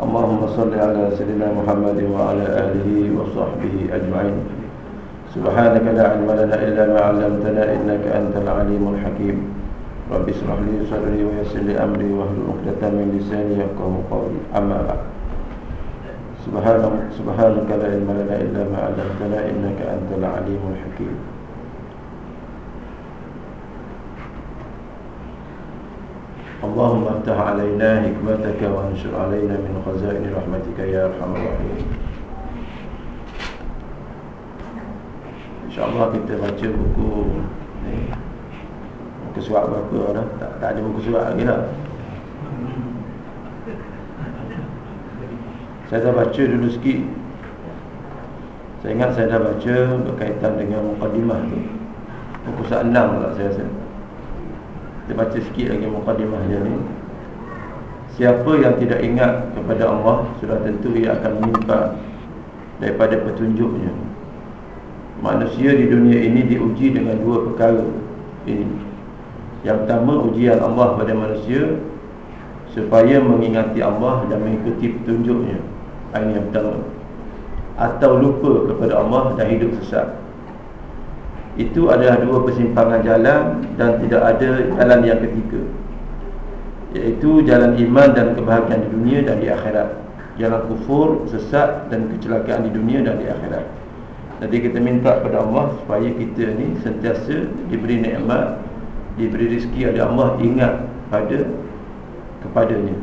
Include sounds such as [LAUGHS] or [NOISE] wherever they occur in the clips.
اللهم صل على سيدنا محمد وعلى آله وصحبه أجمعين. سبحانك لا علم لنا إلا ما علمتنا إنك أنت العليم الحكيم. رب اشرح لي صدري ويسر لي أمري واحلل عقدة من لساني يفقهوا قولي. أما بعد. سبحانك سبحانك لا علم لنا إلا ما علمتنا إنك أنت العليم الحكيم. اللهم افتح علينا حكمتك وانشر علينا من خزائن رحمتك يا ارحم الراحمين InsyaAllah kita baca buku ni Buku surat berapa dah tak, tak ada buku surat lagi dah Saya dah baca dulu sikit Saya ingat saya dah baca berkaitan dengan Muqaddimah tu Buku surat 6 lah saya rasa kita baca sikit lagi mukadimah dia ni. Siapa yang tidak ingat kepada Allah Sudah tentu ia akan menimpa Daripada petunjuknya. Manusia di dunia ini diuji dengan dua perkara Ini. Yang pertama ujian Allah pada manusia Supaya mengingati Allah dan mengikuti petunjuknya. Ini yang pertama. Atau lupa kepada Allah dan hidup sesat itu adalah dua persimpangan jalan dan tidak ada jalan yang ketiga iaitu jalan iman dan kebahagiaan di dunia dan di akhirat. Jalan kufur, sesat dan kecelakaan di dunia dan di akhirat. Jadi kita minta kepada Allah supaya kita ni sentiasa diberi nikmat diberi rezeki ada Allah ingat pada kepadanya.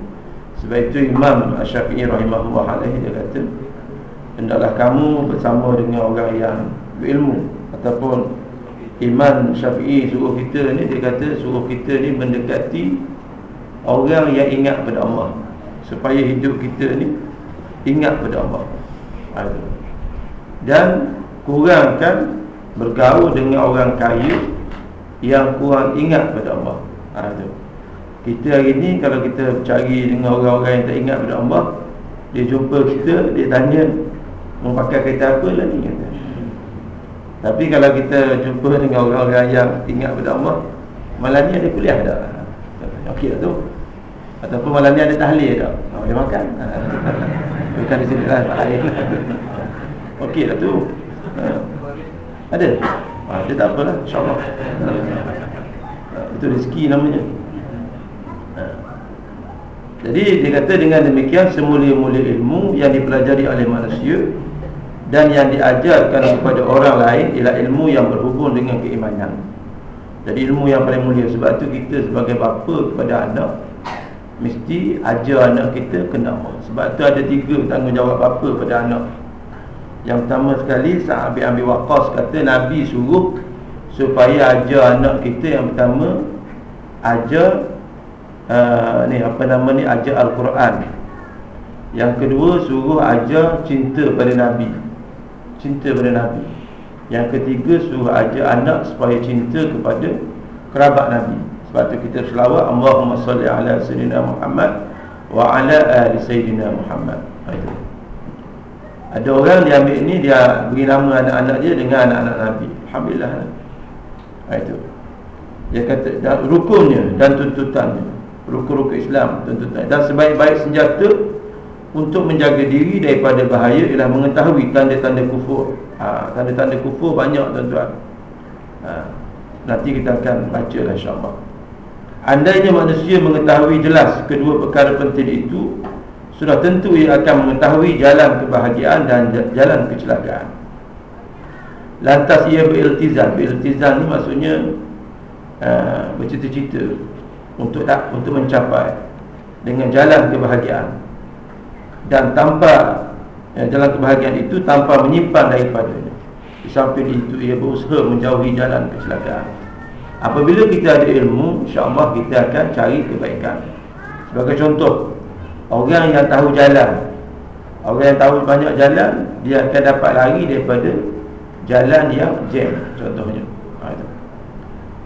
Sebab itu Imam Syafi'i rahimahullah alaihi dia kata hendaklah kamu bersama dengan orang yang berilmu ataupun Iman Syafi'i suruh kita ni dia kata suruh kita ni mendekati orang yang ingat pada Allah. Supaya hidup kita ni ingat pada Allah. Dan kurangkan bergaul dengan orang kaya yang kurang ingat pada Allah. Kita hari ni kalau kita cari dengan orang-orang yang tak ingat pada Allah dia jumpa kita dia tanya mau pakai kereta apa? Lah ni kata tapi kalau kita jumpa dengan orang-orang yang ingat pada Allah Malam ni ada kuliah tak? Okey tak tu? Ataupun malam ni ada tahlil tak? Oh, dia makan [LAUGHS] Bukan di sini lah lain [LAUGHS] Okey tak tu? Ha. Ada? Ha, dia tak apalah InsyaAllah ha. Itu rezeki namanya ha. Jadi dia kata dengan demikian Semulia-mulia ilmu yang dipelajari oleh manusia dan yang diajarkan kepada orang lain ialah ilmu yang berhubung dengan keimanan. Jadi ilmu yang paling mulia sebab tu kita sebagai bapa kepada anak mesti ajar anak kita kena. Sebab tu ada tiga tanggungjawab bapa pada anak. Yang pertama sekali bin Abi Waqqas kata Nabi suruh supaya ajar anak kita yang pertama ajar uh, ni apa nama ni ajar Al-Quran. Yang kedua suruh ajar cinta pada Nabi cinta pada Nabi Yang ketiga suruh ajar anak supaya cinta kepada kerabat Nabi Sebab tu kita selawat Allahumma salli ala Sayyidina Muhammad Wa ala ali Sayyidina Muhammad Itu ada orang dia ambil ni dia beri nama anak-anak dia dengan anak-anak Nabi. Alhamdulillah. Itu. Dia kata dan rukunnya dan tuntutannya. Rukun-rukun Islam tuntutan dan sebaik-baik senjata untuk menjaga diri daripada bahaya ialah mengetahui tanda-tanda kufur. Ha, tanda-tanda kufur banyak tuan-tuan. Ha, nanti kita akan baca lah insyaAllah. Andainya manusia mengetahui jelas kedua perkara penting itu, sudah tentu ia akan mengetahui jalan kebahagiaan dan jalan kecelakaan. Lantas ia beriltizam. Beriltizam ni maksudnya uh, bercita-cita untuk tak untuk mencapai dengan jalan kebahagiaan dan tanpa ya, jalan kebahagiaan itu tanpa menyimpan daripadanya. Di samping itu ia berusaha menjauhi jalan kecelakaan. Apabila kita ada ilmu, insya-Allah kita akan cari kebaikan. Sebagai contoh, orang yang tahu jalan, orang yang tahu banyak jalan, dia akan dapat lari daripada jalan yang jam contohnya ha, itu.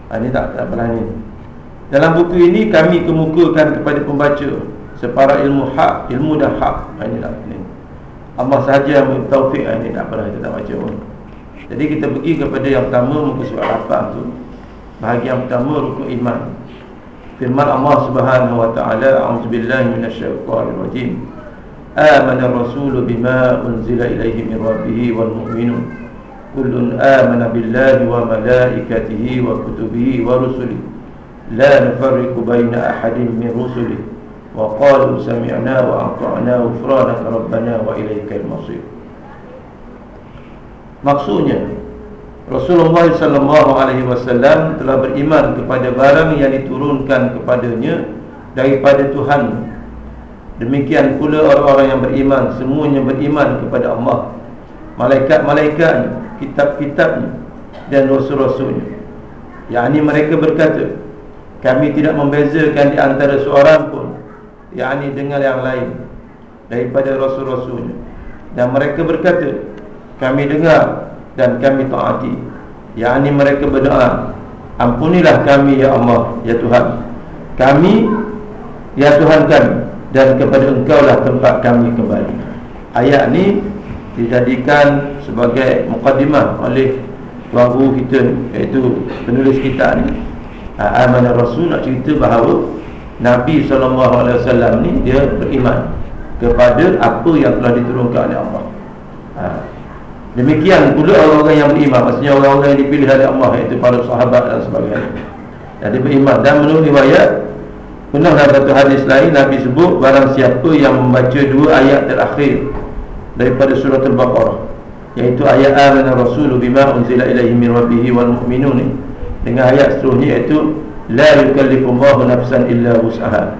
Ha, ini tak tak pernah ni dalam buku ini kami kemukakan kepada pembaca separa ilmu hak ilmu dan hak. Ha, ini tak ini. Allah sahaja yang taufik. Ha, ini tak pernah kita tak baca pun. Jadi kita pergi kepada yang pertama muka surat 8 tu. Bahagian pertama rukun iman. Firman Allah Subhanahu wa taala a'udzubillahi minasyaitonir rajim. Amana ar-rasulu bima unzila ilaihi min rabbih wal mu'minun. Kullun amana billahi wa malaikatihi wa kutubihi wa rusulihi. La nufarriqu baina ahadin min rusulihi wa ata'na ghufranaka rabbana wa ilaikal masir maksudnya Rasulullah sallallahu alaihi wasallam telah beriman kepada barang yang diturunkan kepadanya daripada Tuhan. Demikian pula orang-orang yang beriman semuanya beriman kepada Allah, malaikat-malaikatnya, kitab-kitabnya dan rasul-rasulnya. Yakni mereka berkata, kami tidak membezakan di antara seorang pun yakni dengan yang lain daripada rasul-rasulnya. Dan mereka berkata, kami dengar dan kami taati. Yakni mereka berdoa ampunilah kami ya Allah ya Tuhan. Kami ya Tuhan kami dan kepada engkau lah tempat kami kembali. Ayat ni dijadikan sebagai mukadimah oleh guru kita iaitu penulis kita ni. Ha, Amanah Rasul nak cerita bahawa Nabi SAW ni dia beriman kepada apa yang telah diturunkan oleh Allah. Ha, Demikian pula orang-orang yang beriman. Maksudnya orang-orang yang dipilih oleh Allah Iaitu para sahabat dan sebagainya. Jadi beriman Dan menurut riwayat. Pernah dalam satu hadis lain Nabi sebut Barang siapa yang membaca dua ayat terakhir Daripada surah Al-Baqarah Iaitu ayat Amin Rasulu bima unzila ilaihi min rabbihi wal mu'minun Dengan ayat seterusnya iaitu La yukallifullahu nafsan illa usaha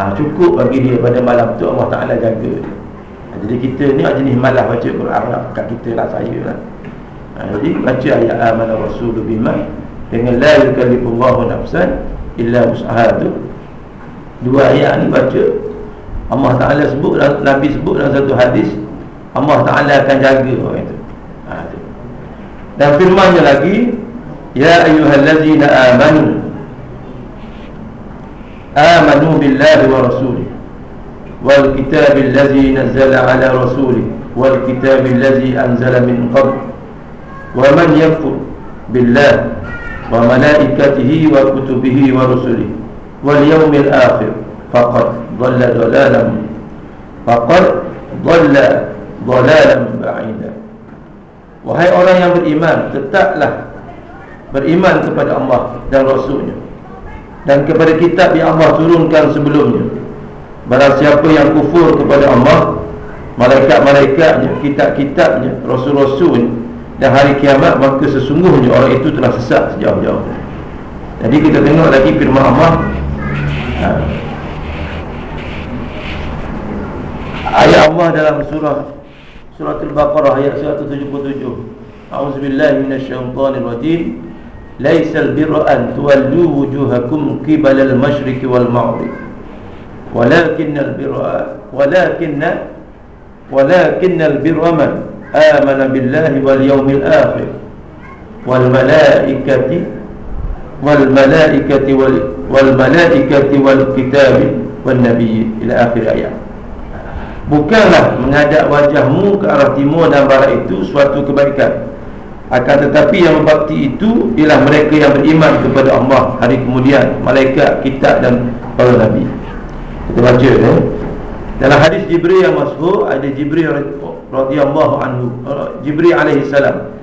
ha, Cukup bagi dia pada malam tu Allah Ta'ala jaga jadi kita ni jenis malah baca Quran Arab kat kita lah saya lah. Ha, jadi baca ayat amanah rasul bima dengan la yukallifullahu nafsan illa wus'aha tu. Dua ayat ni baca Allah Taala sebut Nabi sebut dalam satu hadis Allah Taala akan jaga orang itu. Ha. Dan firman-Nya lagi ya ayyuhallazina amanu amanu billahi wa rasulihi والكتاب الذي نزل على رسوله والكتاب الذي أنزل من قبل ومن يكفر بالله وملائكته وكتبه ورسله واليوم الآخر فقد ضل ضلالا فقد ضل ضلالا بعيدا Wahai orang yang beriman Tetaplah Beriman kepada Allah dan Rasulnya dan kepada kitab yang Allah turunkan sebelumnya. Barang siapa yang kufur kepada Allah Malaikat-malaikatnya Kitab-kitabnya Rasul-rasulnya Dan hari kiamat Maka sesungguhnya orang itu telah sesat sejauh-jauh. Jadi kita tengok lagi firman Allah. Ha. Ayat Allah dalam surah Surah Al-Baqarah ayat 177 A'udzubillahi ليس البر أن تولوا وجوهكم قبل المشرق والمغرب. ولكن البر ولكن ولكن البر من آمن بالله واليوم الآخر. والملائكة والملائكة والملائكة والكتاب والنبي إلى آخر آية Bukanlah mengajak wajahmu ke arah timur dan barat itu suatu kebaikan. Akan tetapi yang berbakti itu Ialah mereka yang beriman kepada Allah. Hari kemudian Malaikat, kitab dan para Nabi. Kita baca eh. Dalam hadis Jibril yang masyhur ada Jibril radhiyallahu anhu Jibril alaihi salam.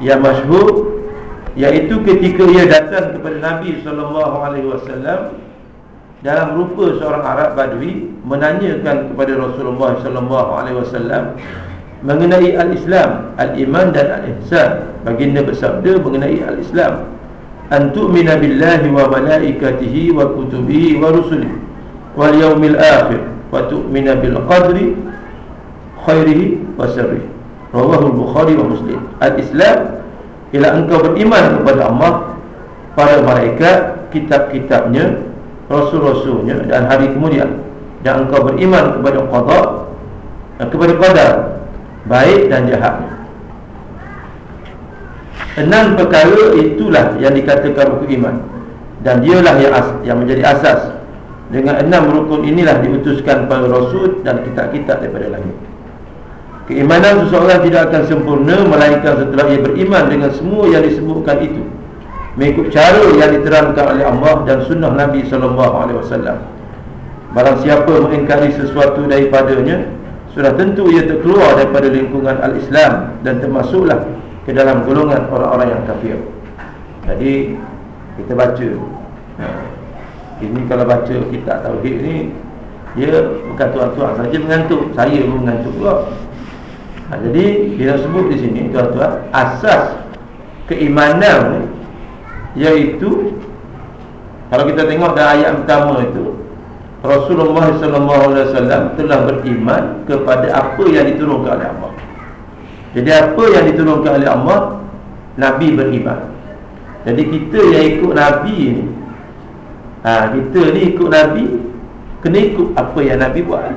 Yang masyhur iaitu ketika ia datang kepada Nabi sallallahu alaihi wasallam dalam rupa seorang Arab Badui menanyakan kepada Rasulullah sallallahu alaihi wasallam mengenai al-Islam, al-iman dan al-ihsan. Baginda bersabda mengenai al-Islam, "Antu'mina billahi wa malaikatihi wa kutubihi wa rusulihi." wal yaumil akhir wa tu'mina bil qadri khairihi wa sirrihi rawahu al-bukhari wa muslim al-islam ialah engkau beriman kepada Allah pada malaikat kitab-kitabnya rasul-rasulnya dan hari kemudian dan engkau beriman kepada qada kepada qadar baik dan jahat. Enam perkara itulah yang dikatakan rukun iman. Dan dialah yang, as, yang menjadi asas. Dengan enam rukun inilah diutuskan para rasul dan kitab-kitab daripada langit. Keimanan seseorang tidak akan sempurna Melainkan setelah ia beriman dengan semua yang disebutkan itu. Mengikut cara yang diterangkan oleh Allah dan sunnah Nabi SAW Barang siapa mengingkari sesuatu daripadanya Sudah tentu ia terkeluar daripada lingkungan al-Islam Dan termasuklah ke dalam golongan orang-orang yang kafir. Jadi kita baca. Ini kalau baca kitab tauhid ni dia bukan tuan-tuan saja mengantuk, saya pun mengantuk juga. Ha, jadi dia sebut di sini tuan-tuan asas keimanan iaitu kalau kita tengok dalam ayat pertama itu Rasulullah SAW telah beriman kepada apa yang diturunkan oleh Allah. Jadi apa yang diturunkan oleh Allah Nabi beriman. Jadi kita yang ikut Nabi ni ha, Kita ni ikut Nabi Kena ikut apa yang Nabi buat.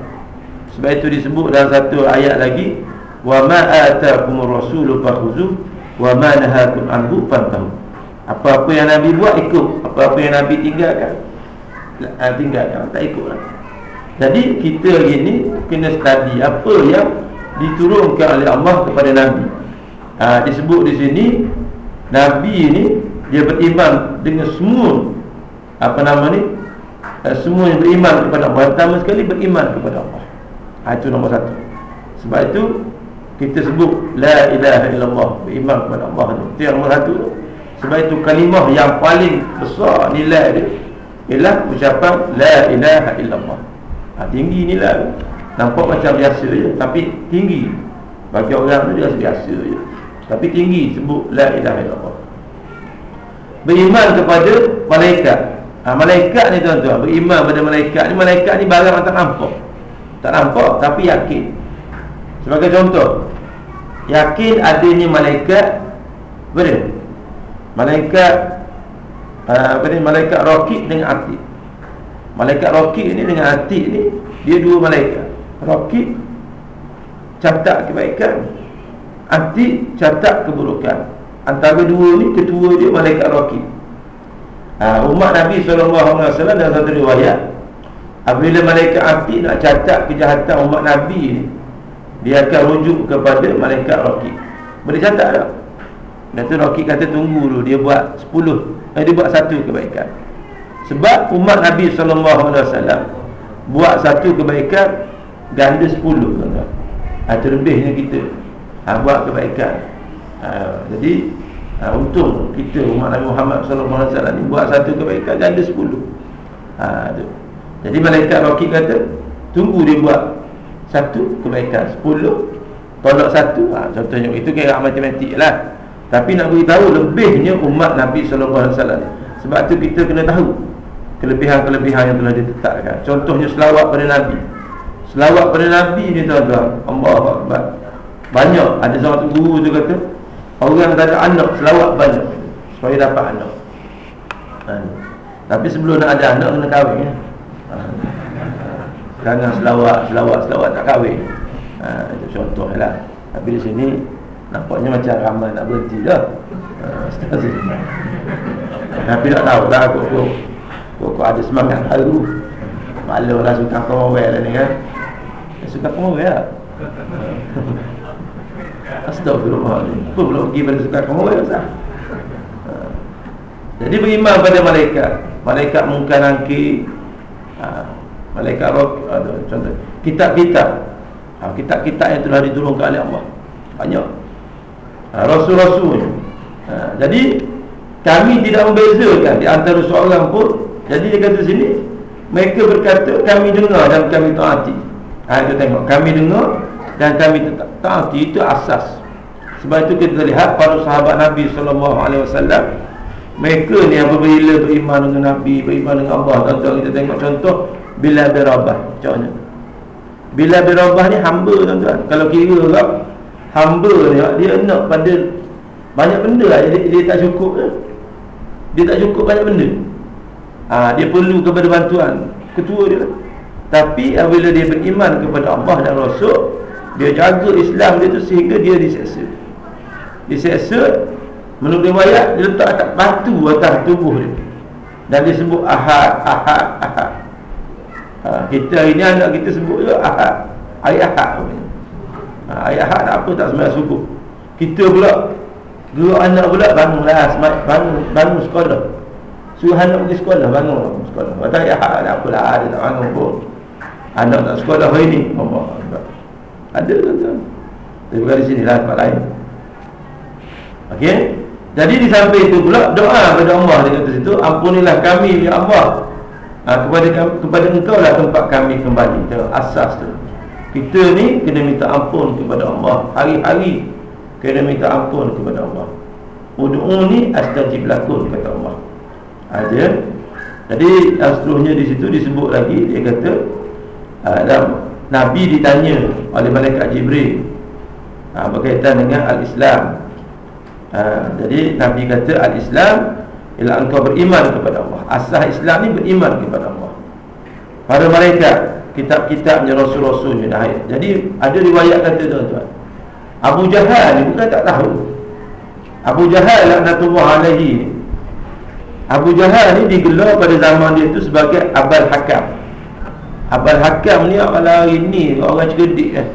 Sebab itu disebut dalam satu ayat lagi Wa ma atakumur rasulu fakhuzu Wa ma nahakum anhu fantahu. Apa-apa yang Nabi buat ikut. Apa-apa yang Nabi tinggalkan ha, Tinggalkan, tak ikut lah Jadi kita ini Kena study apa yang diturunkan oleh Allah kepada Nabi. Ha, disebut di sini Nabi ini dia beriman dengan semua apa nama ni? Ha, semua yang beriman kepada Allah. Pertama sekali beriman kepada Allah. Ha, itu nombor satu. Sebab itu kita sebut la ilaha illallah beriman kepada Allah itu. Yang nombor satu tu. Sebab itu kalimah yang paling besar nilai dia ialah ucapan la ilaha illallah. Ha, tinggi nilai. Nampak macam biasa je Tapi tinggi. Bagi orang tu dia rasa biasa je. Tapi tinggi sebut La ilaha illallah. Beriman kepada malaikat. Ha, Malaikat ni tuan-tuan Beriman kepada malaikat ni Malaikat ni barang tak nampak. Tak nampak tapi yakin. Sebagai contoh Yakin adanya malaikat Betul Malaikat uh, apa ni? Malaikat rokit dengan atik malaikat rokit ni dengan atik ni dia dua malaikat. Rakib Catat kebaikan Anti catat keburukan. Antara dua ni ketua dia Malaikat Rakib ha, Umat Nabi SAW dalam satu riwayat Apabila Malaikat Anti nak catat kejahatan umat Nabi ni Dia akan rujuk kepada Malaikat Rakib Boleh catat tak? Tu Rakib kata tunggu dulu Dia buat Dia buat satu kebaikan. Sebab umat Nabi SAW Buat satu kebaikan Ganda sepuluh tuan-tuan. Itu lebihnya kita. Ha, Buat kebaikan. Ha, Jadi ha, Untung kita umat Nabi Muhammad SAW ni Buat satu kebaikan Ganda sepuluh. Ha. Jadi malaikat Rokib kata Tunggu dia buat Satu kebaikan Sepuluh. Tolak satu ha, Contohnya itu kira matematik lah Tapi nak beritahu Lebihnya umat Nabi SAW Sebab tu kita kena tahu Kelebihan-kelebihan yang telah ditetapkan Contohnya selawat pada Nabi Selawat pada Nabi ni tuan-tuan Allah Akbar Banyak Ada seorang guru tu kata Orang tak ada anak Selawat banyak Supaya dapat anak ha. Tapi sebelum nak ada anak Kena kahwin ya? ha. Jangan selawat Selawat Selawat tak kahwin ha. Itu contoh lah Tapi di sini Nampaknya macam ramai nak berhenti dah ha. Tapi tak tahu lah Kok, kok, kok, kok ada semangat baru. Malu lah suka lah ni kan. Suka kamu ya Astagfirullahaladzim. Apa pula pergi pada suka ya Ustaz? Jadi beriman pada malaikat. Malaikat mungkin nangki. Ha, Malaikat roh Contoh. Kitab-kitab. Ha, Kitab-kitab yang telah diturunkan oleh Allah. Banyak ha, Rasul-rasul. Ha, Jadi Kami tidak membezakan Di antara seorang pun. Jadi dia kata sini Mereka berkata Kami dengar dan kami taati. Ha, itu tengok Kami dengar Dan kami taati Itu asas. Sebab itu kita lihat Para sahabat Nabi SAW Mereka ni apabila beriman dengan Nabi Beriman dengan Allah. Tuan-tuan kita tengok contoh Bila berabah Contohnya Bila berabah ni hamba tuan-tuan. Kalau kira tak Hamba ni Dia nak pada Banyak benda lah. Dia, dia tak cukup lah. Dia tak cukup banyak benda. Ha, Dia perlu kepada bantuan Ketua dia. Lah tapi apabila dia beriman kepada Allah dan Rasul Dia jaga Islam dia tu sehingga dia diseksa Diseksa Menurut riwayat Dia letak atas batu atas tubuh dia. Dan dia sebut ahad Ahad Ahad. Ha, Kita hari ni anak kita sebut juga ahad. Hari ahad ha, Hari ahad apa tak semayang subuh. Kita pula Dua anak pula bangunlah Bangun, bangun sekolah. Suruh anak pergi sekolah Bangun sekolah. Kata hari ahad apa lah Dia tak bangun pun. Anak tak sekolah hari ni Allah Ada tuan-tuan Tapi bukan di sini lah tempat lain. Okey? Jadi di samping itu pula doa kepada Allah di kata situ ampunilah kami ya Allah. Ha, kepada kepada engkau lah tempat kami kembali. Itu asas tu. Kita ni kena minta ampun kepada Allah hari-hari kena minta ampun kepada Allah. Ud'u ni astajib lakum kata Allah. Ada. Ha, jadi seterusnya di situ disebut lagi dia kata uh, Nabi ditanya oleh malaikat Jibril uh, berkaitan dengan al-Islam ha, Jadi Nabi kata Al-Islam Ialah engkau beriman kepada Allah Asal Islam ni beriman kepada Allah Para mereka Kitab-kitabnya Rasul-Rasulnya dah Jadi ada riwayat kata tuan-tuan Abu Jahal ni bukan tak tahu. Abu Jahal laknatullah alaihi Abu Jahal ni digelar pada zaman dia tu sebagai Abal Hakam. Abal Hakam ni orang hari ni Orang cerdik kan.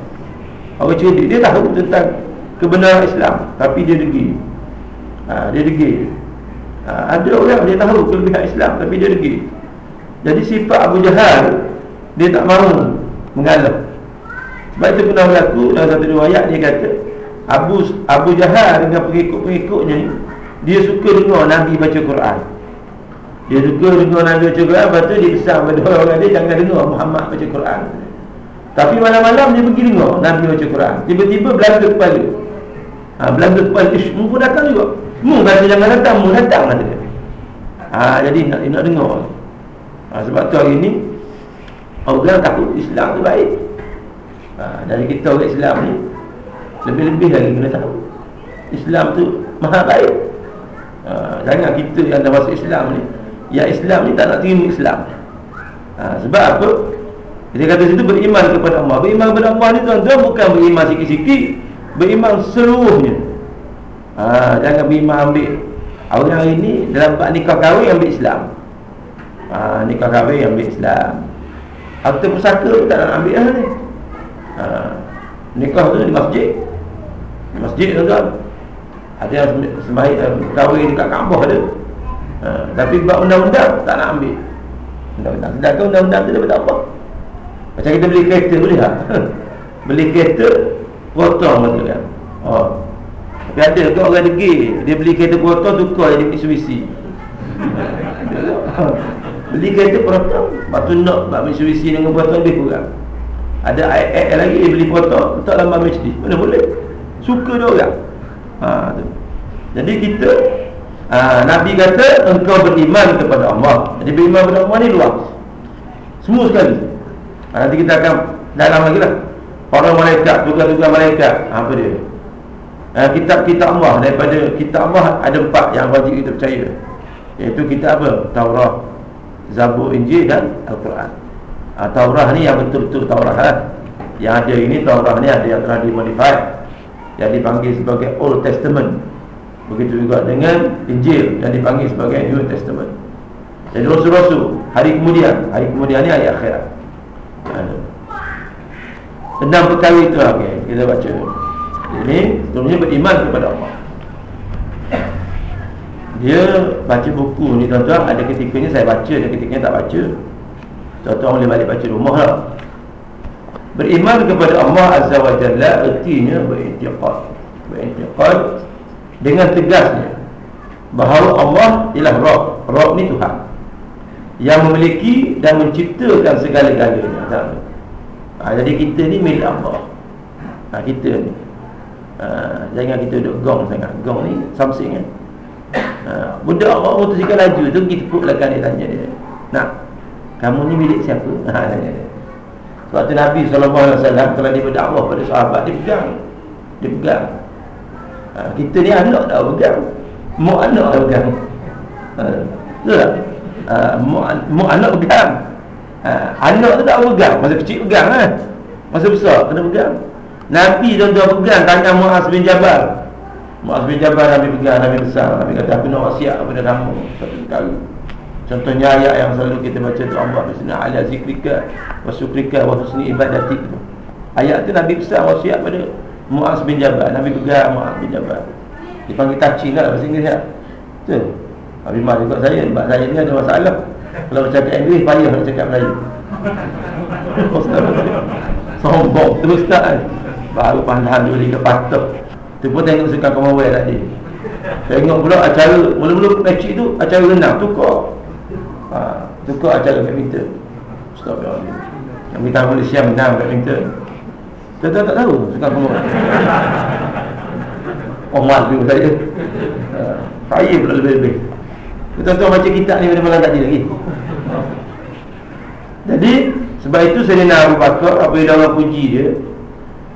Orang cerdik dia tahu tentang kebenaran Islam Tapi dia degi. Ha, Dia degil ha, Ada orang dia tahu kelebihan Islam Tapi dia degil Jadi sifat Abu Jahal Dia tak mahu mengalah. Sebab itu pernah berlaku dalam satu riwayat Dia kata Abu Abu Jahal dengan pengikut-pengikutnya Dia suka dengar Nabi baca Quran. Dia suka dengar Nabi baca Quran Lepas tu dia pesan pada orang dia Jangan dengar Muhammad baca Quran. Tapi malam-malam dia pergi dengar Nabi baca Quran. Tiba-tiba belanja kepala. Ha, Belanja kepala Ish, mumpun datang juga. Mu kata jangan datang, mu datang kata dia. Ha, jadi nak nak dengar. Ha, sebab tu hari ni orang takut Islam tu baik. Ha, dari kita orang Islam ni lebih-lebih lagi kena tahu. Islam tu maha baik. Ha, jangan kita yang dah masuk Islam ni, ya Islam ni tak nak terima Islam. Ha, sebab apa? Dia kata situ beriman kepada Allah. Beriman kepada Allah ni tuan-tuan bukan beriman sikit-sikit, beriman seluruhnya ha, Jangan bima ambil Orang hari ni dalam nikah kahwin ambil Islam ha, Nikah kahwin ambil Islam Harta pusaka pun tak nak ambil lah ni. Ha, Nikah tu di masjid. Di masjid tu kan Ada yang sembahyang eh, kahwin dekat Kaabah ada. Ha, Tapi bab undang-undang tak nak ambil. Undang-undang Sedangkan undang-undang tu dapat apa Macam kita beli kereta boleh tak? [LAUGHS] Beli kereta Potong betul kan? Oh, tapi ada ke orang degil Dia beli kereta kotor tukar jadi Mitsubishi [LAUGHS] Beli kereta kotor Lepas tu nak buat Mitsubishi dengan kotor lebih kurang. Ada ayat lagi dia beli kotor Letak dalam Mercedes Mana boleh Suka dia orang. Ha, tu. Jadi kita ha, Nabi kata Engkau beriman kepada Allah. Jadi beriman kepada Allah ni luas. Semua sekali. Ha, Nanti kita akan dalam lagi lah. Orang malaikat, tugas-tugas malaikat. Apa dia? uh, kitab-kitab Allah. Daripada kitab Allah ada empat yang wajib kita percaya. Iaitu kitab apa? Taurat Zabur Injil dan Al-Quran. Uh, Taurat ni yang betul-betul Taurat lah. yang ada ini Taurat ni ada yang telah dimodified yang dipanggil sebagai Old Testament. Begitu juga dengan Injil yang dipanggil sebagai New Testament. Jadi Rasul-Rasul hari kemudian. Hari kemudian ni hari akhirat. Enam perkara itu okay. kita baca. Ini sebenarnya beriman kepada Allah Dia baca buku ni tuan-tuan Ada ketikanya saya baca Ada ketikanya tak baca. Tuan-tuan boleh balik baca rumah lah. Beriman kepada Allah Azza wa Jalla Artinya berintiqad. Berintiqad Dengan tegasnya Bahawa Allah ialah Rabb. Rabb ni Tuhan. Yang memiliki dan menciptakan segala-galanya. Ha, Jadi kita ni milik Allah. Ha, Kita ni. Ah, jangan kita duduk gong sangat. Gong ni something kan uh, Budak orang motosikal laju. Tu Kita pun belakang dia tanya dia. Nak? Kamu ni milik siapa? [LAUGHS] Ha, Sebab tu Nabi SAW Kalau dia berdakwah pada sahabat Dia pegang. Dia pegang. Uh, Kita ni anak dah pegang. Mu anak dah pegang. Betul tak? Uh, mu, anak pegang. Uh, Anak tu tak pegang. Masa kecil pegang kan Masa besar kena pegang. Nabi tuan-tuan pegang tangan Muaz bin Jabal Muaz bin Jabal Nabi pegang Nabi besar. Nabi kata aku nak wasiat kepada kamu satu kali Contohnya ayat yang selalu kita baca tu Allah Bismillah ala zikrika wa syukrika wa husni ibadatik. Ayat tu Nabi besar wasiat pada Muaz bin Jabal. Nabi pegang Muaz bin Jabal. Dipanggil touching lah bahasa Inggeris lah. Betul? Nabi Mah juga saya. Sebab saya ni ada masalah. Kalau bercakap Inggeris payah nak cakap Melayu. [LAUGHS] Sombong terus tak? Baru pandang dulu ke patok Tu pun tengok suka Commonwealth tadi Tengok pula acara Mula-mula match tu Acara renang Tukar. Ha, Tukar acara badminton. Astagfirullah Yang kita Malaysia menang badminton. Kita tak, tahu Suka Commonwealth Omal tu saya. Ha, Saya pula lebih-lebih. Kita tahu macam kita ni Pada malam tadi lagi. Jadi Sebab itu nak Abu Bakar Apa yang Allah puji dia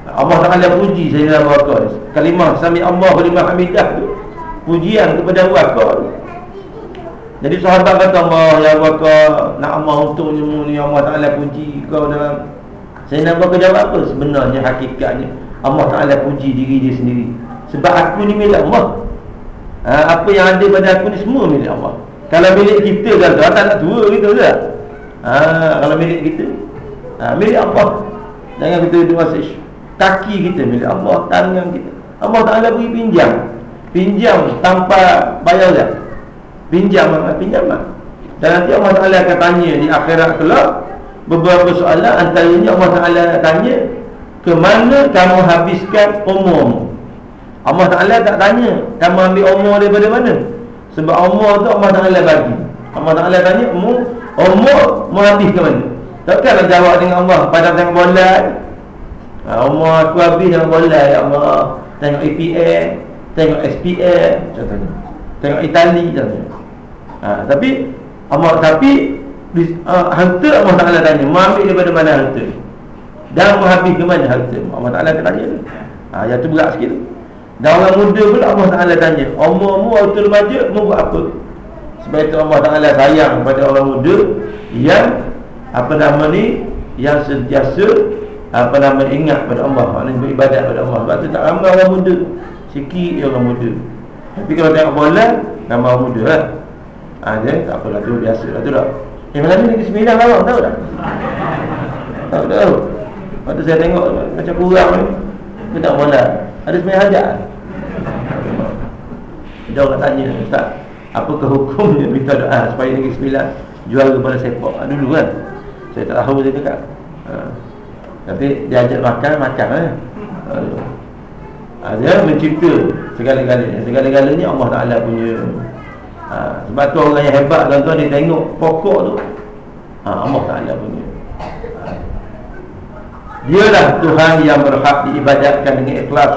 Allah Ta'ala puji Sayyidina Abu Bakar Kalimah Sami Allah Kalimah Hamidah tu Pujian kepada Abu Bakar Jadi sahabat kata Allah Ya Abu Bakar Nak Allah untuk ni Allah Ta'ala puji kau dalam Sayyidina Abu Bakar jawab apa Sebenarnya hakikatnya? Allah Ta'ala puji diri dia sendiri. Sebab aku ni milik Allah. Ha, Apa yang ada pada aku ni semua milik Allah. Kalau milik kita kan tu Tak nak tua gitu tak? Ha, Kalau milik kita ha, Milik Allah. Jangan kita duduk masih Kaki kita milik Allah Tangan kita. Allah Ta'ala beri pinjam. Pinjam tanpa bayar dah Pinjam mana? Pinjam mana? Dan nanti Allah Ta'ala akan tanya Di akhirat kelak Beberapa soalan. Antaranya Allah Ta'ala tanya Ke mana kamu habiskan umur? Allah Ta'ala tak tanya Kamu ambil umur daripada mana? Sebab umur tu Allah Ta'ala bagi. Allah Ta'ala tanya Umur Umur Mau habis ke mana? Takkanlah jawab dengan Allah Pada tengok bola ha, Umar aku habis dalam bola ya Allah. Tengok APM Tengok SPM Contohnya. Tengok Itali contohnya. Ha, Tapi Umar tapi uh, Harta Allah Ta'ala tanya. Mau ambil daripada mana harta? Dan habis ke mana harta? Allah Ta'ala tanya. Ha, Yang tu berat sikit Dan orang muda pula Allah Ta'ala tanya Umar-mu waktu remaja Mu buat apa? Sebab itu Allah Ta'ala sayang kepada orang muda Yang Apa nama ni Yang sentiasa apa nama ingat pada Allah maknanya beribadat pada Allah. Sebab tu tak ramai orang muda. Sikit je orang muda. Tapi kalau tengok bola ramai orang muda lah. Ha, je tak apalah tu biasa lah tu tak eh malam ni negeri sembilan lah tahu tak? Tahu tahu. Waktu saya tengok macam kurang ni. Dia tak bola. Ada sembilan hajat? Dia orang tanya Ustaz apakah hukumnya minta doa supaya negeri sembilan jual kepada sepak? Dulu kan. Saya tak tahu dia cakap. Ha. Tapi dia ajak makan, makan eh. Ha, dia mencipta segala-galanya. Segala-galanya Allah Ta'ala punya ha, Sebab tu orang yang hebat Tuan-tuan dia tengok pokok tu ha, Allah Ta'ala punya. Dialah Tuhan yang berhak diibadatkan dengan ikhlas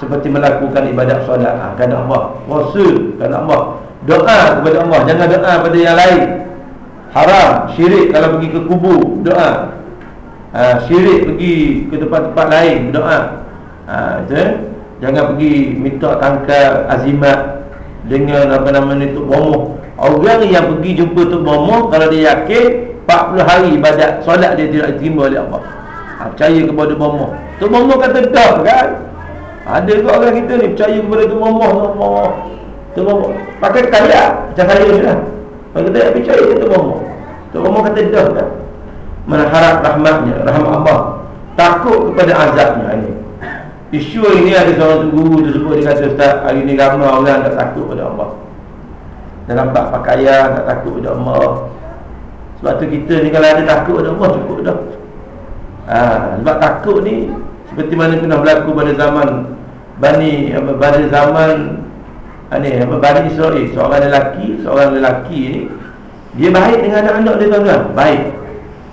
Seperti melakukan ibadat solat. Ha, Kerana Allah Rasul Kerana Allah Doa kepada Allah. Jangan doa pada yang lain. Haram Syirik kalau pergi ke kubur Doa ha, syirik pergi ke tempat-tempat lain berdoa ha, jangan pergi minta tangkal azimat dengan apa nama ni tu bomoh orang yang pergi jumpa tu bomoh kalau dia yakin 40 hari ibadat solat dia tidak diterima oleh Allah. Ha, percaya kepada bomoh tu bomoh kata dah kan? Ada ke orang kita ni percaya kepada tu bomoh bomoh tu bomoh pakai kaya macam saya ni lah. Kalau kita percaya tu bomoh tu bomoh kata dah kan mengharap rahmatnya rahmat Allah. Takut kepada azabnya ini. Isu ini ada seorang guru tu sebut dia kata ustaz hari ni ramai orang tak takut kepada Allah. Dan nampak pakaian tak takut kepada Allah. Sebab tu kita ni kalau ada takut kepada Allah cukup dah. Ha, sebab takut ni seperti mana pernah berlaku pada zaman Bani apa pada zaman ini apa Bani Israel. Seorang lelaki seorang lelaki ni dia baik dengan anak-anak dia tuan-tuan. Baik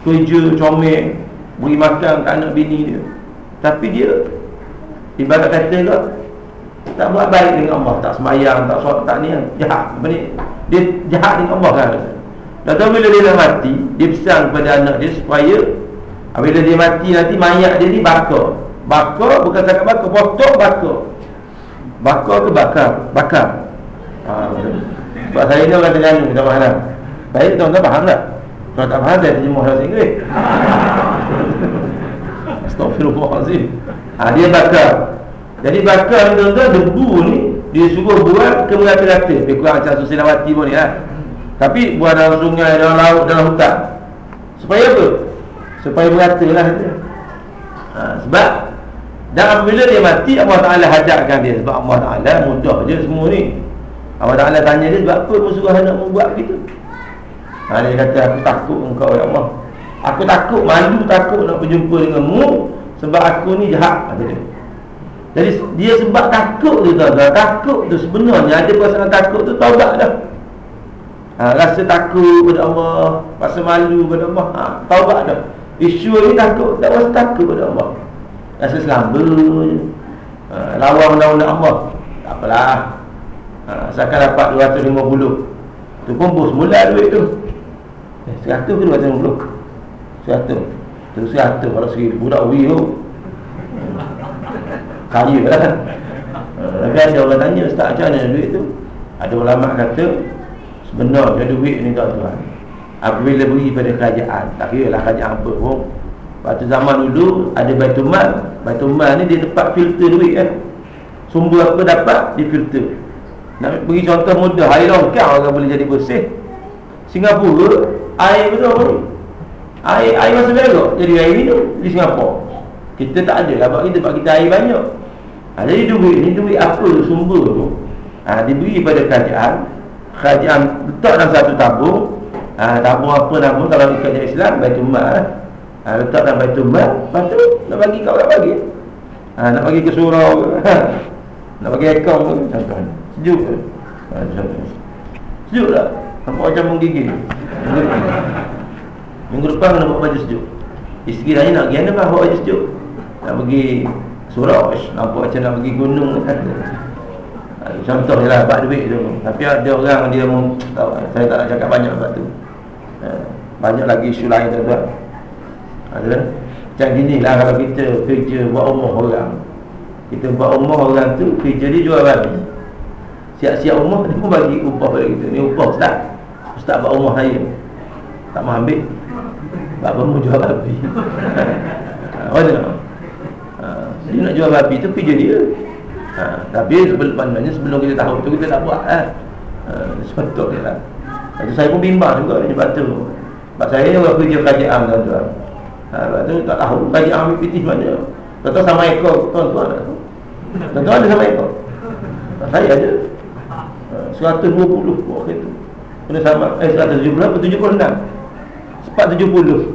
kerja comel beri makan ke anak bini dia. Tapi dia ibarat kata ke tak buat baik dengan Allah. Tak semayang tak solat tak ni jahat apa ni? Dia jahat dengan Allah kan? Dan tahu bila dia dah mati dia pesan kepada anak dia supaya bila dia mati nanti mayat dia ni bakar. Bakar bukan sangat bakar potong bakar. Bakar ke bakar? Bakar. Ha, sebab saya ni orang Terengganu minta maaf baik tuan-tuan faham tak kalau tak faham, saya terjemah bahasa Inggeris [LAUGHS] Astagfirullahaladzim ha, Dia bakar Jadi bakar ni tuan-tuan debu ni dia suruh buat ke merata-rata. Lebih kurang macam Susilawati pun ni lah. Tapi buat dalam sungai, dalam laut, dalam hutan. Supaya apa? Supaya merata lah dia. Ha, sebab dan apabila dia mati Allah Ta'ala hadapkan dia Sebab Allah Ta'ala mudah je semua ni Allah Ta'ala tanya dia sebab apa musuh nak membuat begitu ha, Dia kata aku takut engkau ya Allah. Aku takut, malu takut nak berjumpa denganmu Sebab aku ni jahat dia. Jadi dia sebab takut tu tuan Takut tu sebenarnya ada perasaan takut tu taubat dah. Ha, Rasa takut pada Allah Rasa malu pada Allah ha, Taubat dah. Isu ni takut, tak rasa takut pada Allah. Rasa selamba je. Ha, Lawan undang-undang Allah. Tak apalah. Ha, Asalkan dapat 250 Tu pun bos mula duit tu 100 ke 250 100 Terus 100 kalau seribu budak wih tu Kaya lah ha, Tapi ada orang tanya Ustaz macam mana duit tu Ada ulama kata Sebenarnya duit ni tuan-tuan Apabila beri pada kerajaan Tak kira lah kerajaan apa pun Waktu zaman dulu ada. Baitul Mal ni dia tempat filter duit kan. Sumber apa dapat di filter. Nak bagi contoh mudah, air longkang orang boleh jadi bersih. Singapura air betul apa ni? Air air masa berak jadi air minum di Singapura. Kita tak ada lah kita sebab kita air banyak. Ha, jadi duit ni duit apa sumber tu? Ha, diberi pada kerajaan. Kerajaan letak dalam satu tabung. Ha, tabung apa nama kalau ikut Islam Baitul Mal ha, Letak dalam baitul mal Lepas tu nak bagi kau nak bagi ha, Nak bagi ke surau ha, [LAUGHS] Nak bagi ekor Contoh Sejuk ke ha, Sejuk tak Nampak macam menggigil. Minggu depan kena buat baju sejuk. Isteri tanya nak pergi mana buat baju sejuk. Nak pergi surau Nampak macam nak pergi gunung. [LAUGHS] Ha, Contoh je lah Bak duit tu. Tapi ada orang dia mau Saya tak nak cakap banyak sebab tu. Ha, Banyak lagi isu lain tuan-tuan ada macam gini lah kalau kita kerja buat umur orang. Kita buat umur orang tu kerja dia jual babi Siap-siap umur dia pun bagi upah pada kita. Ni upah ustaz Ustaz buat umur saya Tak mahu ambil. Sebab apa jual babi? Apa tu nak Dia nak jual babi tu kerja dia. Ha, Tapi sebelum, sebelum kita tahu tu kita tak buat ha. Ha, Sepatutnya lah. Lepas saya pun bimbang juga Sebab tu Sebab saya orang kerja kerajaan tuan-tuan. Ha, Lepas tu tak tahu Bagi ambil pitih mana. Tentu sama ekor Tuan-tuan. Tentu ada sama ekor? Saya ada. Ha, 120 Waktu itu Kena sama Eh 170 apa? 76 Sepat 70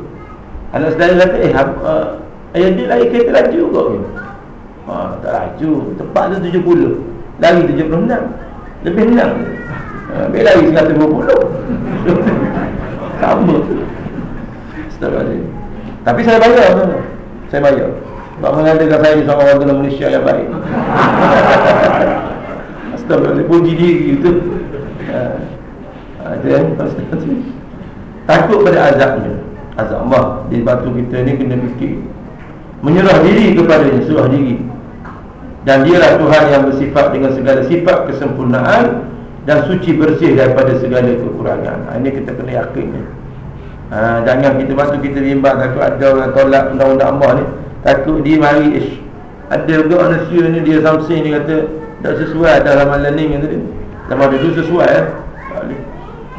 Anak saudara kata Eh uh, Ayah dia lari kereta laju kot ha, Tak laju. Tepat tu 70 Lari 76 Lebih senang ha, Lebih lari 120 [LAUGHS] Sama. Astagfirullahaladzim tapi saya bayar tu. Saya bayar. Sebab mengatakan saya ni seorang warga Malaysia yang baik. [LAUGHS] Astagfirullah. Puji diri itu. Ada ha, Takut pada azabnya. Azab Allah. Di batu kita ni kena fikir. Menyerah diri kepadanya. Surah diri. Dan dialah Tuhan yang bersifat dengan segala sifat kesempurnaan dan suci bersih daripada segala kekurangan. Ha, ini kita kena yakin ha, Jangan kita waktu kita bimbang Takut ada orang tolak undang-undang Allah ni Takut dia mari ish. Ada juga manusia ni dia something dia kata Tak sesuai dalam learning kata dia Sama dia tu sesuai eh?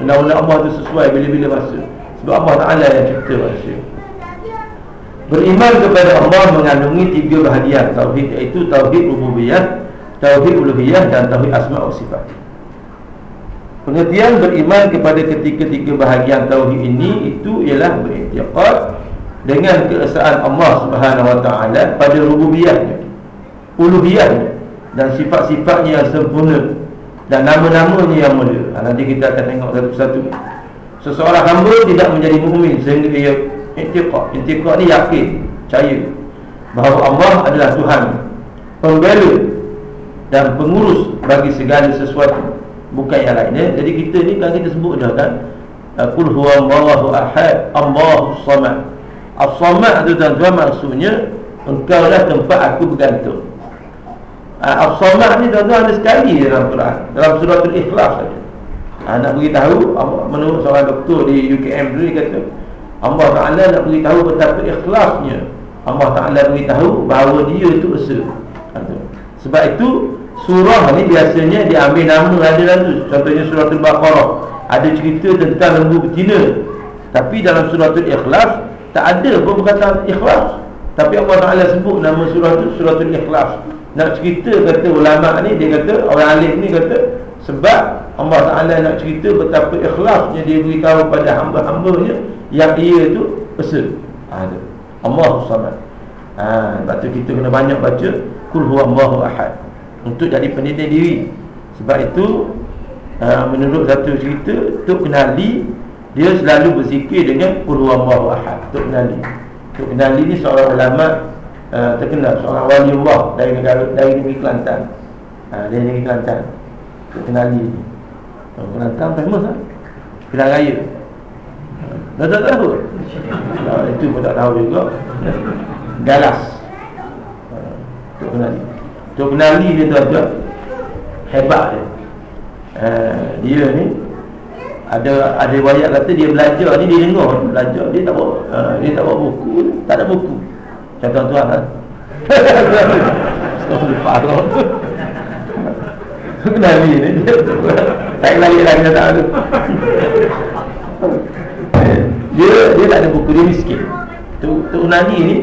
Undang-undang Allah tu sesuai bila-bila masa. Sebab Allah Ta'ala yang cipta manusia Beriman kepada Allah mengandungi tiga bahagian. Tauhid iaitu Tauhid Rububiyah Tauhid Uluhiyah dan Tauhid Asma' wa Sifat. Pengertian beriman kepada ketiga-tiga bahagian tauhid ini itu ialah beriktikad dengan keesaan Allah Subhanahu Wa Taala pada rububiyahnya, uluhiyahnya dan sifat-sifatnya yang sempurna dan nama-namanya yang mulia. Ha, nanti kita akan tengok satu persatu. Seseorang hamba tidak menjadi mukmin sehingga ia iktikad. Iktikad ni yakin, percaya bahawa Allah adalah Tuhan, pembela dan pengurus bagi segala sesuatu bukan yang lainnya jadi kita ni kan kita sebut dah kan qul huwallahu ahad Allahu samad as-samad tu tuan-tuan maksudnya engkau lah tempat aku bergantung ah, as-samad ni tuan-tuan ada sekali dalam Quran dalam surah al-ikhlas saja ha, nak beritahu menurut seorang doktor di UKM dulu dia kata Allah Ta'ala nak beritahu betapa ikhlasnya Allah Ta'ala beritahu bahawa dia tu esa Sebab itu surah ni biasanya diambil nama ada lalu. Contohnya surah Al-Baqarah. Ada cerita tentang lembu betina. Tapi dalam surah Al-Ikhlas tak ada pun perkataan ikhlas. Tapi Allah Taala sebut nama surah tu surah Al-Ikhlas. Nak cerita kata ulama ni dia kata orang alim ni kata sebab Allah Taala nak cerita betapa ikhlasnya dia beritahu pada hamba-hambanya yang ia tu pesan. Ha, Allah Samad. Ha, sebab tu kita kena banyak baca Kul huwallahu ahad Untuk jadi pendidik diri Sebab itu uh, Menurut satu cerita Tok Kenali Dia selalu berzikir dengan Kul huwallahu ahad Tok Kenali Tok Kenali ni seorang ulama uh, Terkenal Seorang wali Allah Dari negara Dari negeri Kelantan. Uh, Dari negeri Kelantan. Tok Kenali ni. Tok Kelantan famous lah. Pilihan raya. Dah tak tahu? Uh, Itu pun tak tahu juga. Galas. Tok Penali. Tok Penali dia tuan-tuan Hebat dia. Uh, Dia ni Ada ada banyak kata dia belajar ni Dia dengar. Belajar Dia tak bawa uh, Dia tak bawa buku. Tak ada buku Macam tuan-tuan kan? Astagfirullah Tok Penali ni. Tak lagi lah kita tak ada. Dia dia tak ada buku dia miskin. Tok Tok Nani ni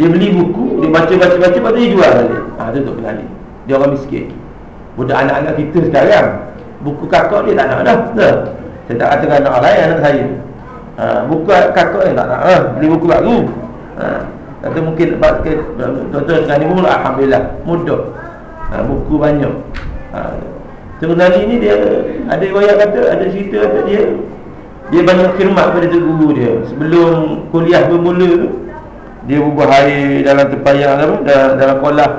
dia beli buku, dia baca-baca-baca Lepas tu dia jual balik. Ha, Itu Tok Penali Dia orang miskin. Budak anak-anak kita sekarang Buku kakak dia tak nak dah. Saya tak katakan anak lain, anak saya. Ha, Buku kakak dia tak nak ha, Beli buku baru. Ha, Kata mungkin Tuan-tuan sekarang ni pun Alhamdulillah Mudah ha, Buku banyak. Ha, Penali ni dia Ada yang kata, ada cerita kata dia Dia banyak firmat pada tu guru dia. Sebelum kuliah bermula tu dia bubuh air dalam tepayang apa dalam, dalam kolah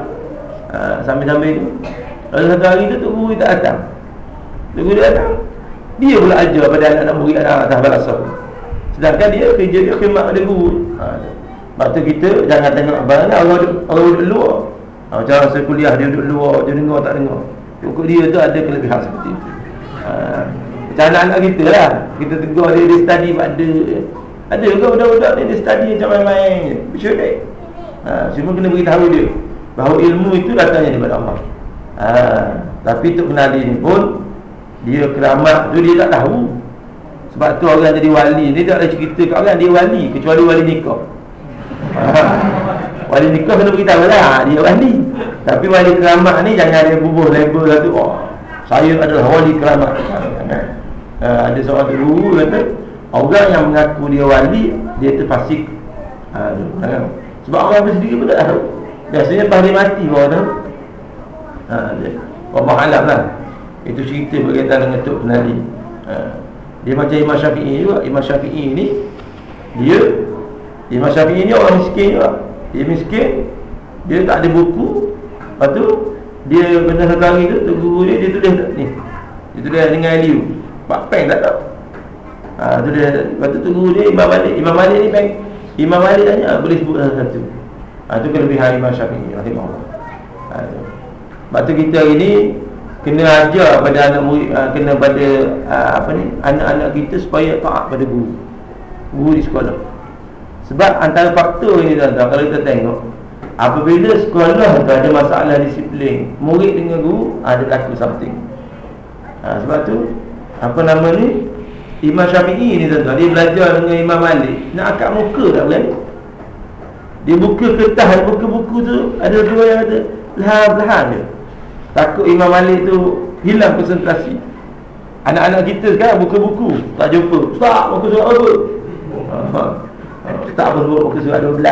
ha, sambil-sambil tu. Lalu satu hari tu tu guru tak datang. Tu guru datang dia pula ajar pada anak-anak murid anak atas balasah sedangkan dia kerja dia khidmat pada guru. Ha, sebab tu kita jangan tengok barang orang, orang duduk luar. Ha, macam masa kuliah dia duduk luar dia dengar tak dengar. Pokok dia tu ada kelebihan seperti itu. Ha, macam anak-anak kita lah. Kita tegur dia dia study pada ada juga budak-budak ni dia study macam main-main. Je ha, Semua kena beritahu dia. Bahawa ilmu itu datangnya daripada Allah. Ha, Tapi Tok Penali ni pun Dia keramat tu dia tak tahu. Sebab tu orang jadi wali Dia tak ada cerita kat orang. Dia wali Kecuali wali nikah [LAUGHS] Wali nikah kena beritahu lah. Dia wali Tapi wali keramat ni jangan dia bubuh label lah tu. Oh, Saya adalah wali keramat. Ha, Ada seorang guru kata Orang yang mengaku dia wali Dia terfasik ha, Sebab orang itu sendiri pun tak tahu. Biasanya pada mati orang tahu. Ha, Allah alam lah. Itu cerita berkaitan dengan Tok Penali. Ha, Dia macam Imam Syafi'i juga. Imam Syafi'i ni Dia Imam Syafi'i ni orang miskin juga Dia miskin Dia tak ada buku Lepas tu Dia benda satu hari tu Tok Guru dia Dia tulis ni Dia tulis dengan Aliu Pak Peng tak tahu Ha, tu dia lepas tu tunggu dia Imam Malik. Imam Malik ni baik. Imam Malik tanya boleh sebut salah satu. Ha, tu kelebihan Imam Syafi'i rahimahullah. Ha, tu. Sebab tu kita hari ni kena ajar pada anak murid ha, kena pada ha, apa ni anak-anak kita supaya taat pada guru. Guru di sekolah. Sebab antara faktor ini tuan kalau kita tengok apabila sekolah tu ada masalah disiplin, murid dengan guru ada takut something. Ha, sebab tu apa nama ni? Imam Syafi'i ni tuan-tuan Dia belajar dengan Imam Malik. Nak akak muka tak boleh? Dia buka kertas Buka buku tu Ada dua yang ada Lahan-lahan je. Takut Imam Malik tu Hilang konsentrasi. Anak-anak kita sekarang buka buku Tak jumpa. Ustaz buka surat apa? Ustaz apa sebut buka surat 12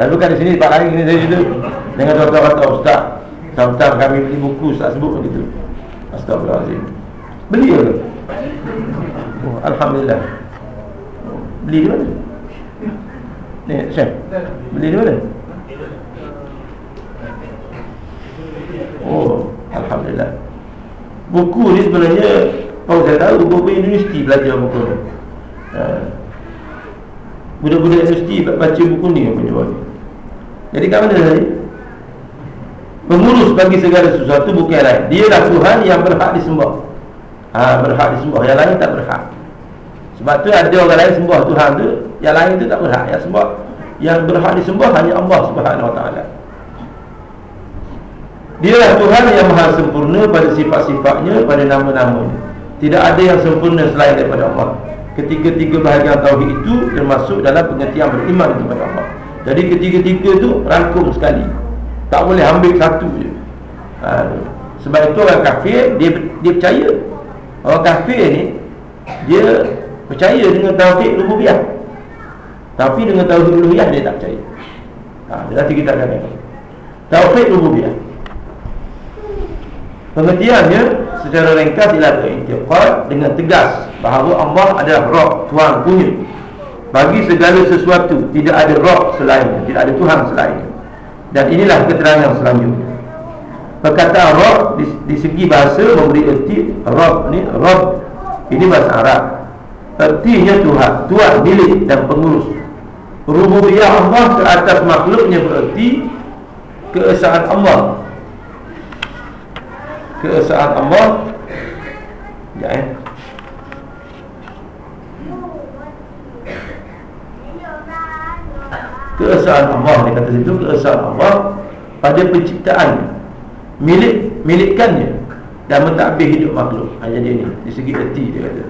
Lalu kan di sini Pak Lain ni saya duduk Dengan tuan-tuan kata Ustaz. Sampai kami beli buku Ustaz sebut begitu Astagfirullahaladzim Beli ke? Oh, Alhamdulillah. Beli di mana? Ni, Syed Beli di mana? Oh, Alhamdulillah. Buku ni sebenarnya Oh, saya tahu Buku universiti belajar buku ni. Ha. Budak-budak universiti baca buku ni Apa jual Jadi kat mana tadi? Pengurus bagi segala sesuatu bukan lain. Dia lah Tuhan yang berhak disembah. Ha, berhak disembah. Yang lain tak berhak. Sebab tu ada orang lain sembah Tuhan tu yang lain tu tak berhak. Yang sembah yang berhak disembah hanya Allah Subhanahu Wa Taala. Dialah Tuhan yang maha sempurna pada sifat-sifatnya pada nama-namanya. Tidak ada yang sempurna selain daripada Allah. Ketiga-tiga bahagian tauhid itu termasuk dalam pengertian beriman kepada Allah. Jadi ketiga-tiga tu rangkum sekali. Tak boleh ambil satu je. Ha, sebab itu orang kafir dia dia percaya. Orang kafir ni dia percaya dengan tauhid rububiyah. Tapi dengan tauhid uluhiyah dia tak percaya. Ha, nanti kita akan tengok. Tauhid rububiyah. Pengertiannya secara ringkas ialah berintiqad dengan tegas bahawa Allah adalah Rabb, Tuhan punya. Bagi segala sesuatu tidak ada Rabb selainnya, tidak ada Tuhan selainnya. Dan inilah keterangan selanjutnya. Perkataan Rabb di, di segi bahasa memberi erti Rabb ni Rabb ini bahasa Arab. Artinya Tuhan, Tuhan milik dan pengurus. Rububiyah Allah ke atas makhluknya bererti keesaan Allah. Keesaan Allah. Ya eh. Keesaan Allah Dia kata situ keesaan Allah Pada penciptaan. Milik Milikkannya Dan mentadbir hidup makhluk. Ha, Jadi ini Di segi erti dia kata.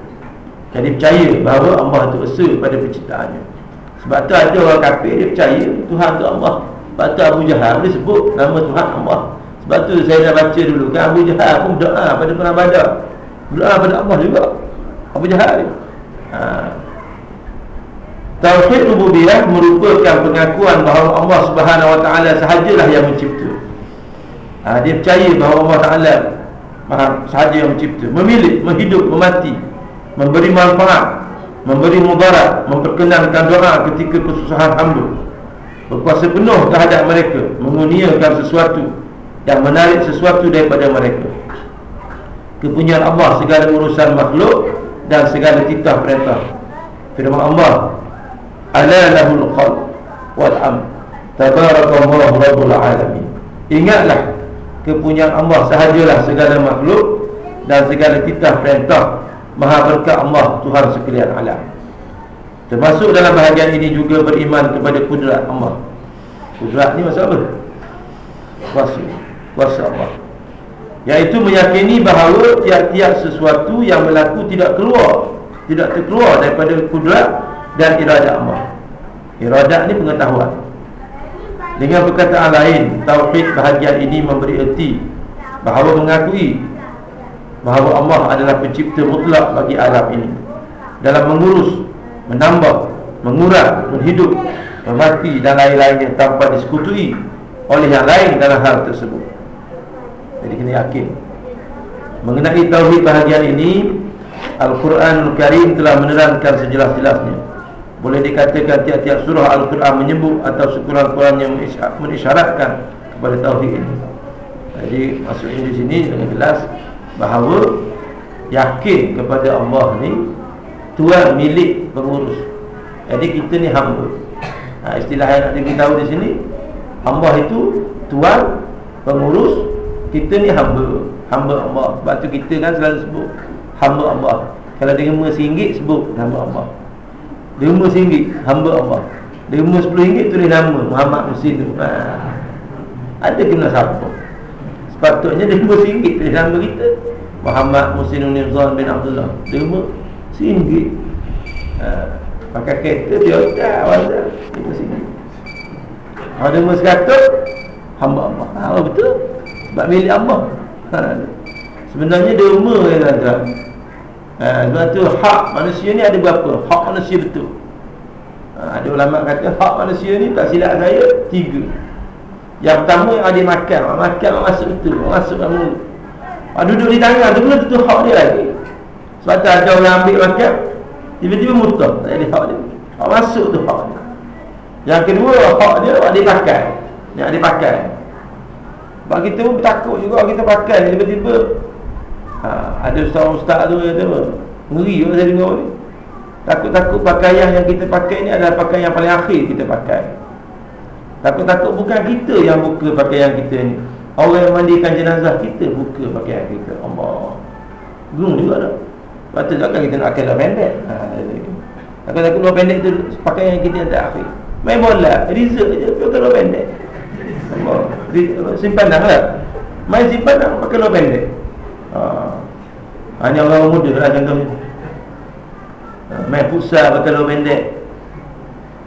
Jadi percaya bahawa Allah itu esa pada penciptaannya. Sebab tu ada orang kafir Dia percaya Tuhan itu Allah. Sebab tu Abu Jahal Dia sebut nama Tuhan Allah Sebab tu saya dah baca dulu Kan Abu Jahal pun doa pada perang badar Doa pada Allah juga Abu Jahal ha. Tauhid rububiyah merupakan pengakuan bahawa Allah Subhanahu wa taala sahajalah yang mencipta. Ha, dia percaya bahawa Allah Taala Maha sahaja yang mencipta, memilih, menghidup, memati, memberi manfaat, memberi mudarat, memperkenankan doa ketika kesusahan hamba. Berkuasa penuh terhadap mereka, menguniakan sesuatu dan menarik sesuatu daripada mereka. Kepunyaan Allah segala urusan makhluk dan segala titah perintah. Firman Allah ala lahul khalq wal am tabarakallahu rabbul alamin. Ingatlah kepunyaan Allah sahajalah segala makhluk dan segala titah perintah. Maha berkat Allah Tuhan sekalian alam. Termasuk dalam bahagian ini juga beriman kepada kudrat Allah. Kudrat ni maksud apa? Kuasa kuasa Allah Yaitu meyakini bahawa tiap-tiap sesuatu yang berlaku tidak keluar Tidak terkeluar daripada kudrat dan iradat Allah Iradat ni pengetahuan. Dengan perkataan lain Tauhid bahagian ini memberi erti Bahawa mengakui Bahawa Allah adalah pencipta mutlak bagi alam ini. Dalam mengurus Menambah Mengurat Menghidup Memati dan lain-lainnya Tanpa disekutui Oleh yang lain dalam hal tersebut Jadi kena yakin Mengenai Tauhid bahagian ini Al-Quran Al-Karim telah menerangkan sejelas-jelasnya boleh dikatakan tiap-tiap surah Al-Quran menyebut atau sekurang-kurangnya mengisyaratkan kepada tauhid ini. Jadi maksudnya di sini dengan jelas bahawa yakin kepada Allah ni tuan milik pengurus. Jadi kita ni hamba. Ha, istilah yang nak diberitahu di sini Allah itu tuan pengurus kita ni hamba hamba Allah. Sebab tu kita kan selalu sebut hamba Allah. Kalau dengan RM1 sebut hamba Allah. Derma RM1 Hamba Allah. Derma RM10 tulis nama Muhammad Musin tu. Ha. Ada kena siapa. Sepatutnya derma RM1 tulis nama kita. Muhammad Musin Unifzon bin Abdullah. Derma RM1 ha. Pakai kereta dia tak wazal Derma RM1 Kalau derma RM100 Hamba Allah. Ha, Betul Sebab milik Allah ha. Sebenarnya derma yang ada Ha, sebab tu hak manusia ni ada berapa? Hak manusia betul. Ha, ada ulama kata hak manusia ni tak silap saya tiga. Yang pertama yang ada makan, orang makan orang masuk betul, orang masuk dalam mulut. Ha, duduk di tangan tu pun tu hak dia lagi. Sebab tu ada orang ambil makan, tiba-tiba mutah, tak ada hak dia. Hak masuk tu hak dia. Yang kedua hak dia ada pakai. Yang ada pakai. Sebab kita pun takut juga kita pakai tiba-tiba. Ha, Ada seorang ustaz tu kata apa? Ngeri pun saya dengar ni. Takut-takut pakaian yang kita pakai ni adalah pakaian yang paling akhir kita pakai. Takut-takut bukan kita yang buka pakaian kita ni. Orang yang mandikan jenazah kita buka pakaian kita. Allah. Gunung juga tak Lepas tu takkan kita nak akan dah pendek. Ha, Takut-takut luar pendek tu pakaian yang kita yang tak akhir. Main bola, result je, kalau pendek. Allah, simpan dah lah Main simpan nak pakai luar pendek ha. Hanya orang muda lah contohnya ha. Main futsal pakai luar pendek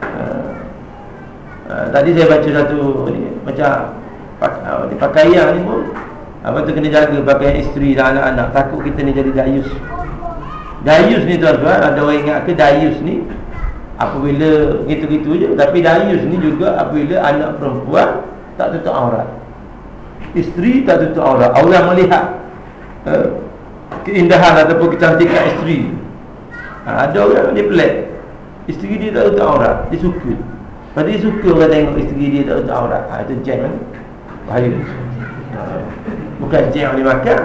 ha. Ha. Tadi saya baca satu ni, Macam pak, ha, Pakaian ni pun apa tu kena jaga pakaian isteri dan anak-anak Takut kita ni jadi dayus Dayus ni tuan-tuan Ada orang ingat ke dayus ni Apabila gitu-gitu je Tapi dayus ni juga apabila anak perempuan Tak tutup aurat. Isteri tak tutup aurat. Orang melihat uh, Keindahan ataupun kecantikan isteri. Ha, Ada orang dia pelik. Isteri dia tak tutup aurat. Dia suka. Lepas dia suka orang tengok isteri dia tak tutup aurat. Ha, Itu jam kan Bahaya. Ha, Bukan jam yang dimakan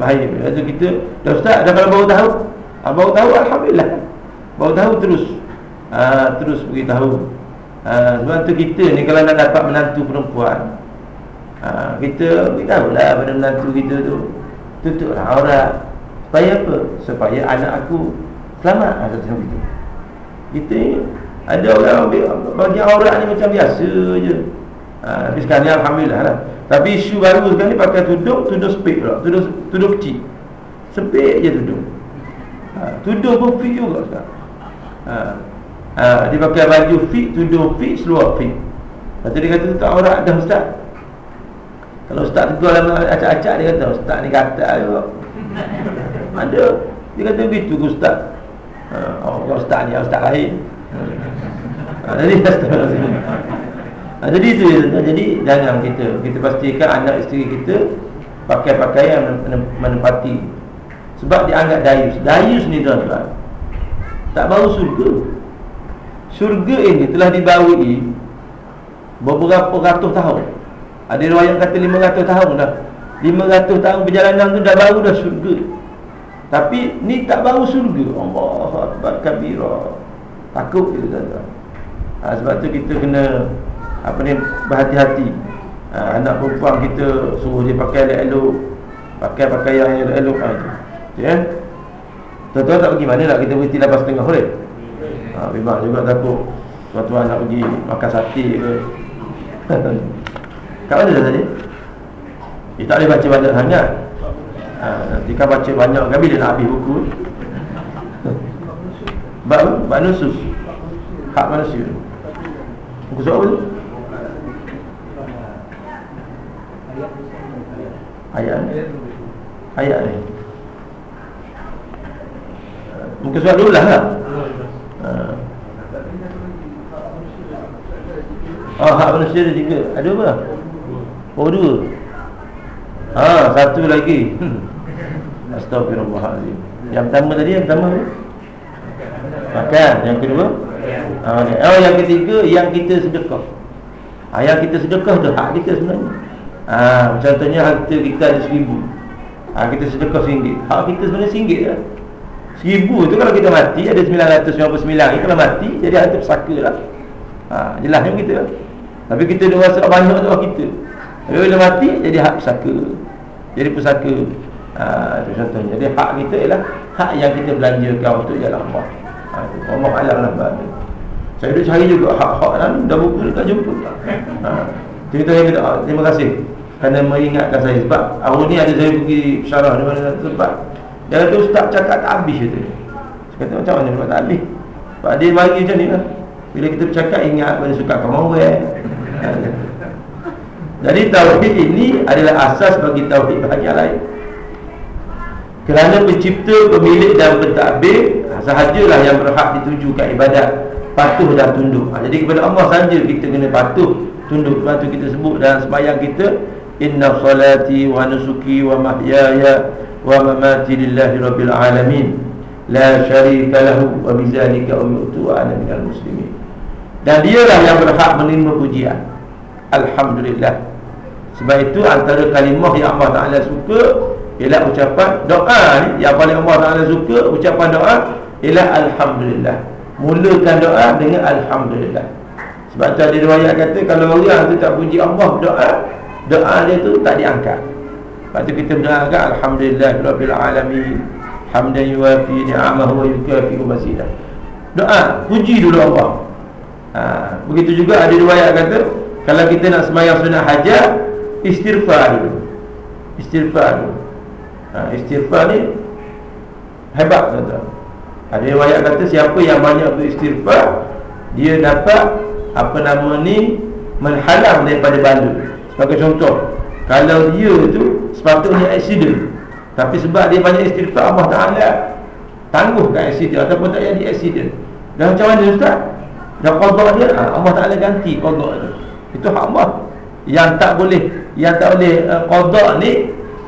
Bahaya. Lepas kita Dah ustaz dah kalau baru tahu? Ha, Baru tahu Alhamdulillah. Baru tahu terus. Ha, Terus beritahu ha, Sebab tu kita ni Kalau nak dapat menantu perempuan ha, Kita beritahu lah pada menantu kita tu. Tutuplah aurat. Supaya apa? Supaya anak aku Selamat. Ha, Macam itu Kita ni Ada orang bagi aurat ni macam biasa je. Ha, Tapi sekarang ni Alhamdulillah lah. Tapi isu baru sekarang ni pakai tudung Tudung spek pula. Tudung, tudung kecil. Sepik je tudung. Ha, Tudung pun fit juga sekarang. Ha, ha, Dia pakai baju fit Tudung fit Seluar fit. Lepas dia kata tak aurat dah ustaz. Kalau ustaz tegur dalam acak-acak Dia kata ustaz ni kata [LAUGHS] Ada. Dia kata begitu ke ustaz? Ha, Oh ustaz ni ustaz lain. Ha, Jadi [LAUGHS] ha, Jadi itu Jadi jangan kita Kita pastikan anak isteri kita Pakai pakaian menempati sebab dia anggap dayus. Dayus ni tuan-tuan. Tak baru surga Surga ini telah dibawi Beberapa ratus tahun. Ada riwayat kata lima ratus tahun dah. Lima ratus tahun perjalanan tu dah baru dah surga. Tapi ni tak baru surga. Allah Akbar kabira. Takut kita tuan-tuan. Ha, Sebab tu kita kena Apa ni Berhati-hati. Ha, Anak perempuan kita Suruh dia pakai elok-elok. Pakai pakaian yang elok-elok ha, Ya? Tuan-tuan tak pergi mana nak kita berhenti lepas tengah boleh ha, Memang juga takut Tuan-tuan nak pergi makan sate ke? [LAUGHS] Kat mana dah tadi? Eh tak boleh baca banyak sangat. Ha, Nanti kan baca banyak kan bila nak habis buku? [LAUGHS] Bak nusus. Hak manusia. Buku surat apa tu? Ayat Ayat ni. Muka surat dulu lah ha. Oh hak manusia ada tiga. Ada apa? Oh dua. Ha satu lagi. [LAUGHS] Astagfirullahaladzim Yang pertama tadi yang pertama Makan. Yang kedua? Ha. Oh yang ketiga Yang kita sedekah. Ha, Yang kita sedekah tu hak kita sebenarnya. Ha, Contohnya harta kita ada seribu. Ha, Kita sedekah singgit. Hak kita sebenarnya singgit lah Seribu tu kalau kita mati Ada 999 ni Kalau mati Jadi harta pesaka lah. Ha, Jelas yang kita. Tapi kita dah rasa banyak tu kita. Tapi bila mati Jadi hak pesaka Jadi pesaka ha, Itu contohnya. Jadi hak kita ialah Hak yang kita belanjakan Untuk jalan Allah. Ha, Allah alam lah benda. Saya dah cari juga Hak-hak lah Dah buku tak jumpa. Ha, Cerita yang kita Terima kasih Kerana mengingatkan saya. Sebab hari ni ada saya pergi Syarah di mana Sebab dia kata ustaz cakap tak habis kata. Saya kata macam mana buat tak habis. Sebab dia bagi macam ni lah. Bila kita bercakap ingat pada suka kamu eh. [LAUGHS] Jadi tauhid ini adalah asas bagi tauhid bahagian lain. Kerana pencipta, pemilik dan pentadbir sahajalah yang berhak ditujukan ibadat patuh dan tunduk. Ha, jadi kepada Allah saja kita kena patuh tunduk. Sebab tu kita sebut dalam sembahyang kita inna salati wa nusuki wa mahyaya rabbil alamin. La syarika lahu wa bizalika umirtu wa ana minal muslimin. Dan dialah yang berhak menerima pujian. Alhamdulillah. Sebab itu antara kalimah yang Allah Taala suka ialah ucapan doa ni. Yang paling Allah Taala suka ucapan doa ialah alhamdulillah. Mulakan doa dengan alhamdulillah. Sebab tu ada riwayat kata kalau orang tu tak puji Allah doa doa dia tu tak diangkat Lepas tu kita berdoa Alhamdulillah Rabbil Alamin. Hamdan yuafi ni'amahu wa yukafi umasidah Doa, puji dulu Allah. Ha, Begitu juga ada riwayat kata Kalau kita nak semayang sunnah hajat Istighfar dulu. Istighfar tu ha, istighfar ni hebat tuan ada riwayat kata siapa yang banyak beristighfar dia dapat apa nama ni menghalang daripada bala sebagai contoh kalau dia tu sepatutnya accident. Tapi sebab dia banyak istighfar Allah Taala tangguhkan accident ataupun tak jadi accident. Dan macam mana ustaz? Dan qada dia ha, Allah Taala ganti qada tu. Itu hak Allah. Yang tak boleh yang tak boleh uh, qada ni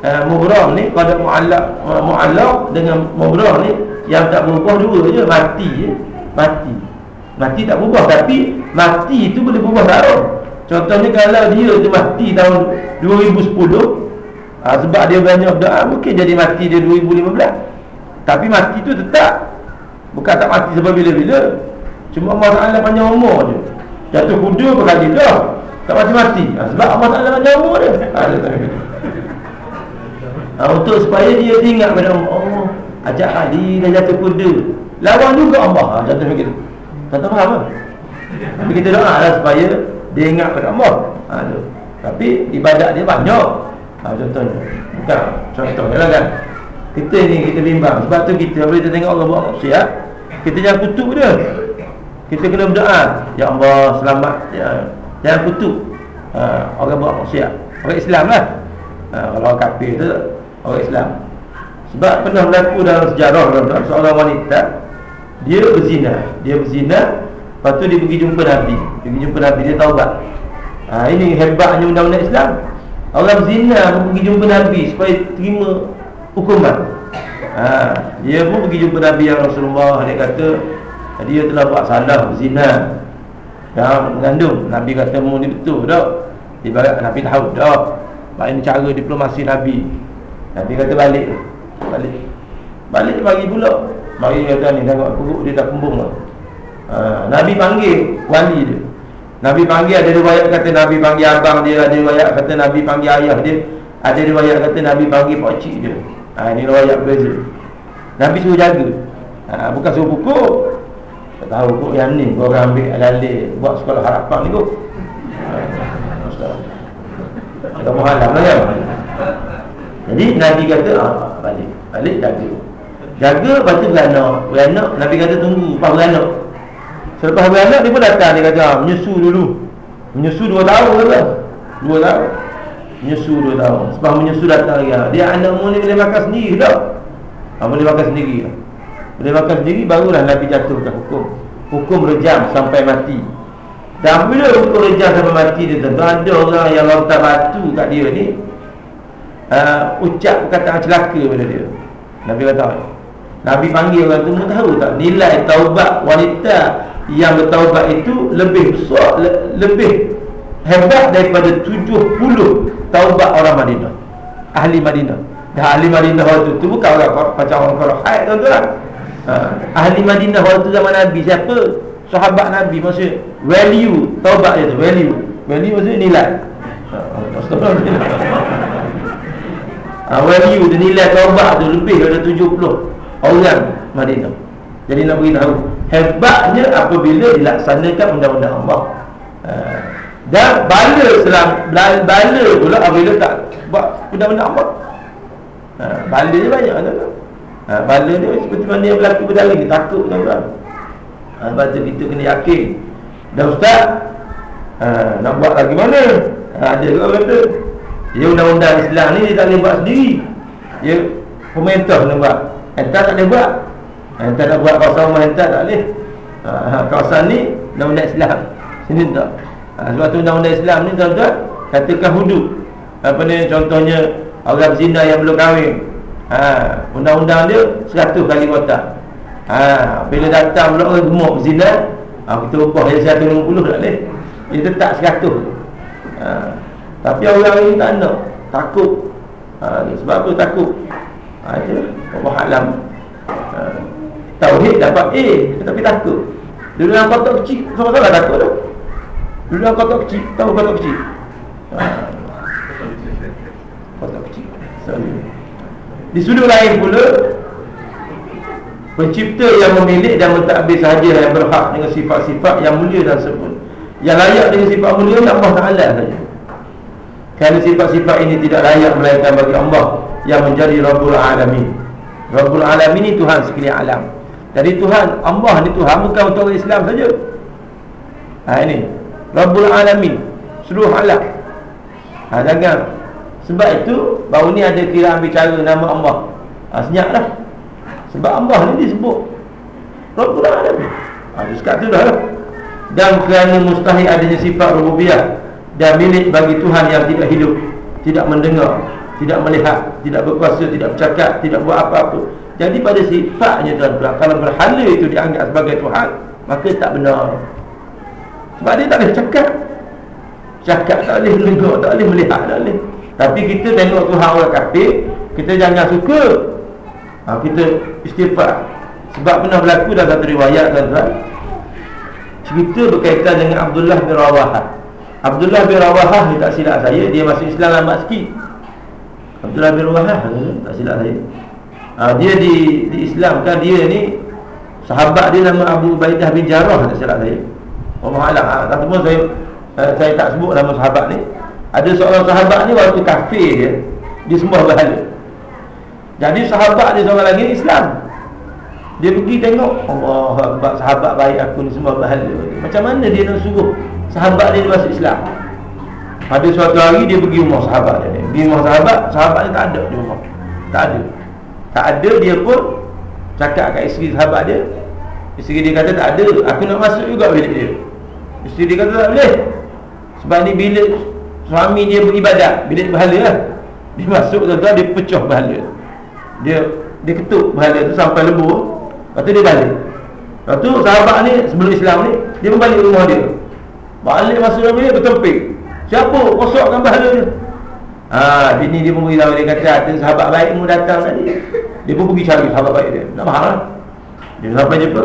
uh, mubrah ni qada muallaq uh, muallaq dengan mubrah ni yang tak berubah dua je mati je. Mati. Mati tak berubah tapi mati itu boleh berubah taruh contohnya kalau dia tu mati tahun 2010 ha, sebab dia banyak berdoa mungkin jadi mati dia 2015 tapi mati tu tetap. Bukan tak mati sebab bila-bila cuma Ta'ala panjang umur je. Jatuh kuda berkali dah tak mati-mati. Ha, sebab Ta'ala panjang umur dia. Ha, ha, untuk supaya dia ingat pada Allah ajak Ali dah jatuh kuda. Lawan juga Allah. Ha, jatuh begitu tak tahu apa. Tapi kita doa lah supaya dia ingat pada Allah ha, tapi ibadat dia banyak. Ha, contohnya. Bukan contohnya lah kan. Kita ni kita bimbang. Sebab tu kita bila kita tengok Allah buat maksiat kita jangan kutuk dia. Kita kena berdoa. Ya Allah selamat. Ya jangan kutuk. Ha, orang buat maksiat. Orang Islam lah. Ha, kalau orang kafir tu orang Islam. Sebab pernah berlaku dalam sejarah dalam seorang wanita dia berzina. Dia berzina lepas tu dia pergi jumpa Nabi. Dia pergi jumpa Nabi dia taubat. Ha, ini hebatnya undang-undang Islam. Orang berzina pun pergi jumpa Nabi supaya terima hukuman. Ha, dia pun pergi jumpa Nabi yang Rasulullah dia kata dia telah buat salah berzina dan mengandung. Nabi kata mu ni betul tak? Ibarat Nabi tahu tak. Ini cara diplomasi Nabi. Nabi kata balik. Balik. Balik bagi pula. Bagi kata ni tengok perut dia dah kembung lah. Ha, Nabi panggil wali dia. Nabi panggil ada riwayat kata Nabi panggil abang dia ada riwayat kata Nabi panggil ayah dia ada riwayat kata Nabi panggil pak cik dia. Ha, ini riwayat berbeza Nabi suruh jaga. Ha, bukan suruh pukul. Tak tahu kok yang ni. Orang ambil alali buat sekolah harapan ni kok kamu halam lah kan jadi Nabi kata ah, balik. Balik jaga. Jaga lepas tu beranak. Beranak Nabi kata tunggu Lepas beranak Selepas beranak dia pun datang Dia kata ah, menyusu dulu. Menyusu dua tahun kata Dua tahun. Menyusu dua tahun. Sebab menyusu datang lagi. Ah, Dia anak mu ni boleh makan sendiri tak? Ha, Boleh makan sendiri. Boleh makan sendiri Barulah Nabi jatuhkan hukum. Hukum rejam sampai mati. Dan bila hukum rejam sampai mati dia tentu Ada orang yang lontar batu kat dia ni uh, ucap perkataan celaka pada dia. Nabi kata Nabi panggil orang tu tahu tak nilai taubat wanita yang bertaubat itu lebih besar le, lebih hebat daripada 70 taubat orang Madinah ahli Madinah. Dah ahli Madinah waktu tu bukan orang macam orang kalau haid tuan-tuan. Uh, ahli Madinah waktu zaman Nabi siapa? Sahabat Nabi maksud value taubat dia tu value. Value maksud nilai. Uh, ha, value dan nilai taubat tu lebih daripada 70 orang Madinah. Jadi nak beritahu hebatnya apabila dilaksanakan undang-undang Allah. Ha, dan bala selam bala pula apabila tak buat undang-undang Allah. Ha, bala dia banyak kan? Ha, bala dia seperti mana yang berlaku pada hari takut tuan-tuan. Ha, sebab tu kita kena yakin. Dan ustaz ha, nak buat lagi mana? Ha, ada orang kata dia undang-undang Islam ni dia tak boleh buat sendiri Dia pemerintah nak buat Entah tak boleh buat. Entah nak buat kawasan rumah entah tak boleh. Ha, ha, Kawasan ni undang-undang Islam. Sini tak? Ha, Sebab tu undang-undang Islam ni tuan-tuan Katakan hudud. Apa ni contohnya Orang zina yang belum kahwin. Ha, Undang-undang dia 100 kali kotak. Ha, Bila datang pula orang gemuk zina ha, Kita ubah jadi 150 tak boleh. Dia tetap 100 ha, tapi orang ini tak nak. Takut. Ha, Sebab apa takut ha, itu Allah Alam. Ha, Tauhid dapat A Tetapi takut. Dulu yang kotak kecil Sama-sama takut tu. Dulu yang kotak kecil Tahu kotak kecil? Ha, Kotak kecil. Di sudut lain pula Pencipta yang memilih dan mentadbir sahaja yang berhak dengan sifat-sifat yang mulia dan sempurna. Yang layak dengan sifat mulia Allah Ta'ala saja. Kerana sifat-sifat ini tidak layak melainkan bagi Allah Yang menjadi Rabbul Alamin. Rabbul Alamin ini Tuhan sekalian alam. Jadi Tuhan, Allah ni Tuhan bukan untuk orang Islam saja. Ha ini. Rabbul Alamin Seluruh alam. Ha jangan. Sebab itu Baru ni ada kira bicara nama Allah. Ha, Senyap lah Sebab Allah ni disebut Rabbul Alamin. Ha, Sekat tu dah lah. Dan kerana mustahil adanya sifat rububiyah dan milik bagi Tuhan yang tidak hidup tidak mendengar tidak melihat tidak berkuasa tidak bercakap tidak buat apa-apa. Jadi pada sifatnya tuan-tuan kalau berhala itu dianggap sebagai Tuhan maka tak benar. Sebab dia tak boleh cakap. Cakap tak boleh dengar tak boleh melihat tak boleh. Tapi kita tengok Tuhan orang kafir kita jangan suka. Ha, kita istighfar. Sebab pernah berlaku dalam satu riwayat tuan-tuan. Cerita berkaitan dengan Abdullah bin Rawahah Abdullah bin Rawahah tak silap saya Dia masuk Islam lambat sikit. Abdullah bin Rawahah Tak silap saya. Ha, Dia di, di Islam kan Dia ni Sahabat dia nama Abu Baidah bin Jarrah Tak silap saya. Allah Alam. Ha, Tapi pun saya uh, Saya tak sebut nama sahabat ni. Ada seorang sahabat ni Waktu kafir dia Dia semua berhala Jadi sahabat dia seorang lagi Islam. Dia pergi tengok Allah Sahabat baik aku ni semua berhala Macam mana dia nak suruh sahabat dia masuk Islam. Pada suatu hari dia pergi rumah sahabat dia. Pergi rumah sahabat, sahabat dia tak ada di rumah. Tak ada. Tak ada dia pun Cakap kat isteri sahabat dia. Isteri dia kata tak ada Aku nak masuk juga bilik dia. Isteri dia kata tak boleh. Sebab ni bilik suami dia beribadat Bilik berhala lah. Dia masuk tuan-tuan dia pecah berhala. Dia dia ketuk berhala tu sampai lebur Lepas tu dia balik. Lepas tu sahabat ni sebelum Islam ni Dia balik rumah dia Balik masuk dalam bilik bertempik Siapa kosokkan bahala dia Ha, bini dia pun beritahu dia kata ada sahabat baik mu datang tadi. Dia pun pergi cari sahabat baik dia. Nak mahal lah. Dia sampai jumpa.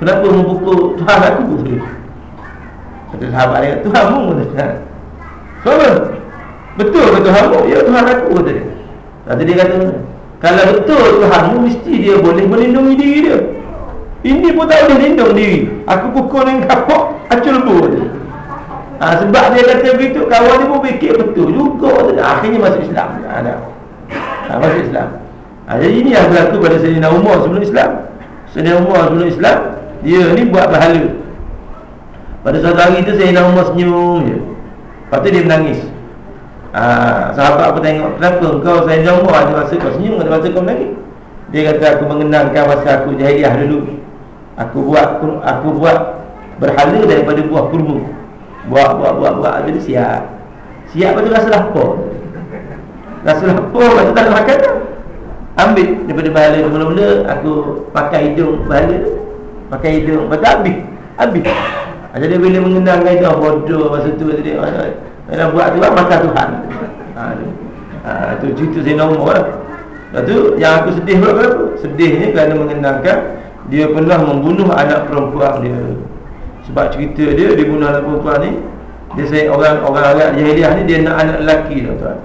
Kenapa membuka Tuhan aku dia? Kata sahabat dia, Tuhan mu. Kenapa? Betul ke Tuhan? Ya Tuhan aku kata dia. Kata dia kata, kalau betul Tuhan mu mesti dia boleh melindungi diri dia. Ini pun tak boleh lindung diri. Aku pukul dengan kapok, acul lebu dia ha, Sebab dia kata begitu Kawan dia pun fikir betul juga Akhirnya masuk Islam. Ha, ha, Masuk Islam. Ha, Jadi ini yang berlaku pada Sayyidina Umar sebelum Islam. Sayyidina Umar sebelum Islam Dia ni buat bahala Pada suatu hari tu Sayyidina Umar senyum je Lepas tu dia menangis. Ha, Sahabat apa tengok Kenapa kau Sayyidina Umar ada masa kau senyum Ada masa kau menangis? Dia kata aku mengenangkan masa aku jahiliah dulu. Aku buat aku buat berhala daripada buah kurma buat buat buat buat. Jadi siap. Siap betul rasa lapar. Rasa lapar macam tak makan tu. Ambil. Daripada bahala tu mula-mula aku pakai hidung bahala tu. Pakai hidung. Betul habis habis ah, jadi bila mengenangkan itu oh, bodoh masa tu tadi mana buat tu lah makan Tuhan. Ha, ha, tu cerita saya nombor lah. Lepas tu yang aku sedih berapa? Sedihnya kerana mengenangkan Dia pernah membunuh anak perempuan dia sebab cerita dia Dia bunuh anak perempuan ni Dia saya orang-orang Arab jahiliah ni Dia nak anak lelaki tuan.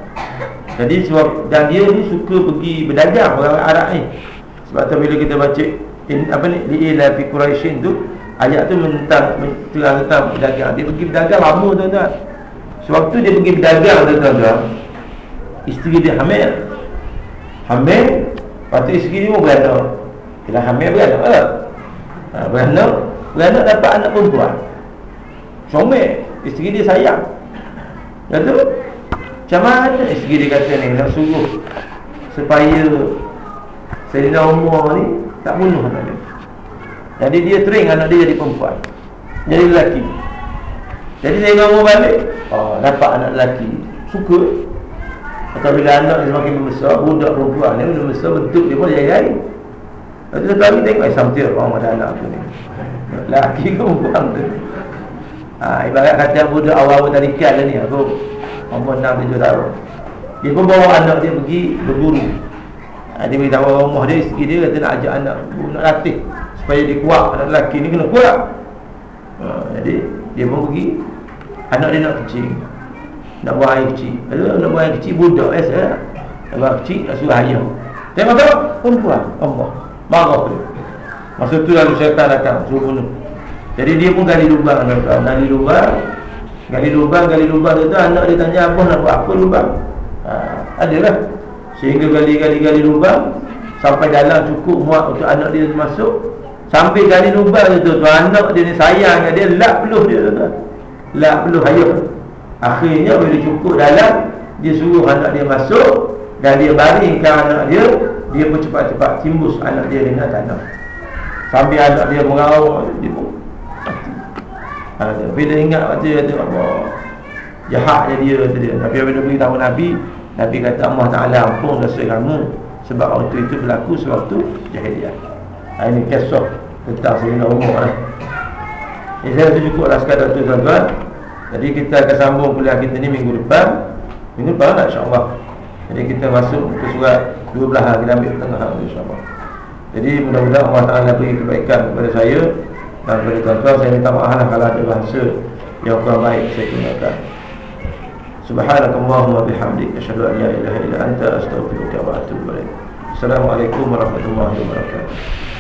Jadi sebab Dan dia ni suka pergi berdagang Orang Arab ni. Sebab tu bila kita baca in, Apa ni Li'ila fi Quraishin tu Ayat tu mentang Terang tentang berdagang. Dia pergi berdagang lama tuan-tuan. Sewaktu dia pergi berdagang tuan-tuan. Isteri dia hamil. Hamil Lepas tu isteri dia pun beranak Bila hamil beranak lah. Ha, Beranak Beranak dapat anak perempuan. Comel Isteri dia sayang. Kata Macam mana isteri dia kata ni? Nak suruh Supaya Sayyidina Umar ni Tak bunuh anak dia. Jadi dia tering anak dia jadi perempuan. Jadi lelaki. Jadi Sayyidina Umar balik oh, Dapat anak lelaki Suka. Atau bila anak dia semakin besar Budak perempuan ni Budak besar bentuk dia pun lain. Lepas tu satu hari tengok Eh sampai orang ada anak tu ni Laki ke perempuan tu? Ha, Ibarat kata budak awal-awal tarikat lah ni Aku Umur 6-7 tahun. Dia pun bawa anak dia pergi berburu. Ha, Dia beritahu orang rumah dia Isteri dia kata nak ajak anak Nak latih Supaya dia kuat. Anak lelaki ni kena kuat. Ha, Jadi dia pun pergi. Anak dia nak kecil. Nak buang air kecil. Lalu nak buang air kecil budak biasa. Nak buang kecil nak suruh ayam Tengok-tengok Perempuan Allah. Marah dia Masa tu lalu syaitan datang Suruh bunuh Jadi dia pun gali lubang Gali lubang Gali lubang, gali lubang tu, anak dia tanya apa nak buat apa lubang. Ha, adalah. Sehingga gali-gali-gali lubang sampai dalam cukup muat untuk anak dia masuk. Sampai gali lubang tu, tu anak dia ni sayang dia lap peluh dia tu. Lap peluh ayah. Akhirnya bila cukup dalam dia suruh anak dia masuk dan dia baringkan anak dia, dia pun cepat-cepat timbus anak dia dengan tanah. Sampai anak dia mengawal dia pun ha, Bila ingat waktu dia kata Allah Jahatnya dia kata dia. Tapi bila beritahu Nabi Nabi kata Allah Ta'ala ampun dosa kamu Sebab waktu itu berlaku sewaktu jahiliah. Ha, Ini kisah tentang Sayyidina Umar. Lah. Ini saya rasa cukup lah sekadar tu tuan-tuan. Jadi kita akan sambung kuliah kita ni minggu depan. Minggu depan lah insyaAllah. Jadi kita masuk ke surat 12 hari Kita ambil tengah hari insyaAllah Jadi mudah-mudahan Allah Ta'ala beri kebaikan kepada saya dan kepada tuan-tuan saya minta maaf lah kalau ada bahasa yang kurang baik saya gunakan. Subhanakallahumma bihamdik asyhadu an la ilaha illa anta astaghfiruka wa atubu Assalamualaikum warahmatullahi wabarakatuh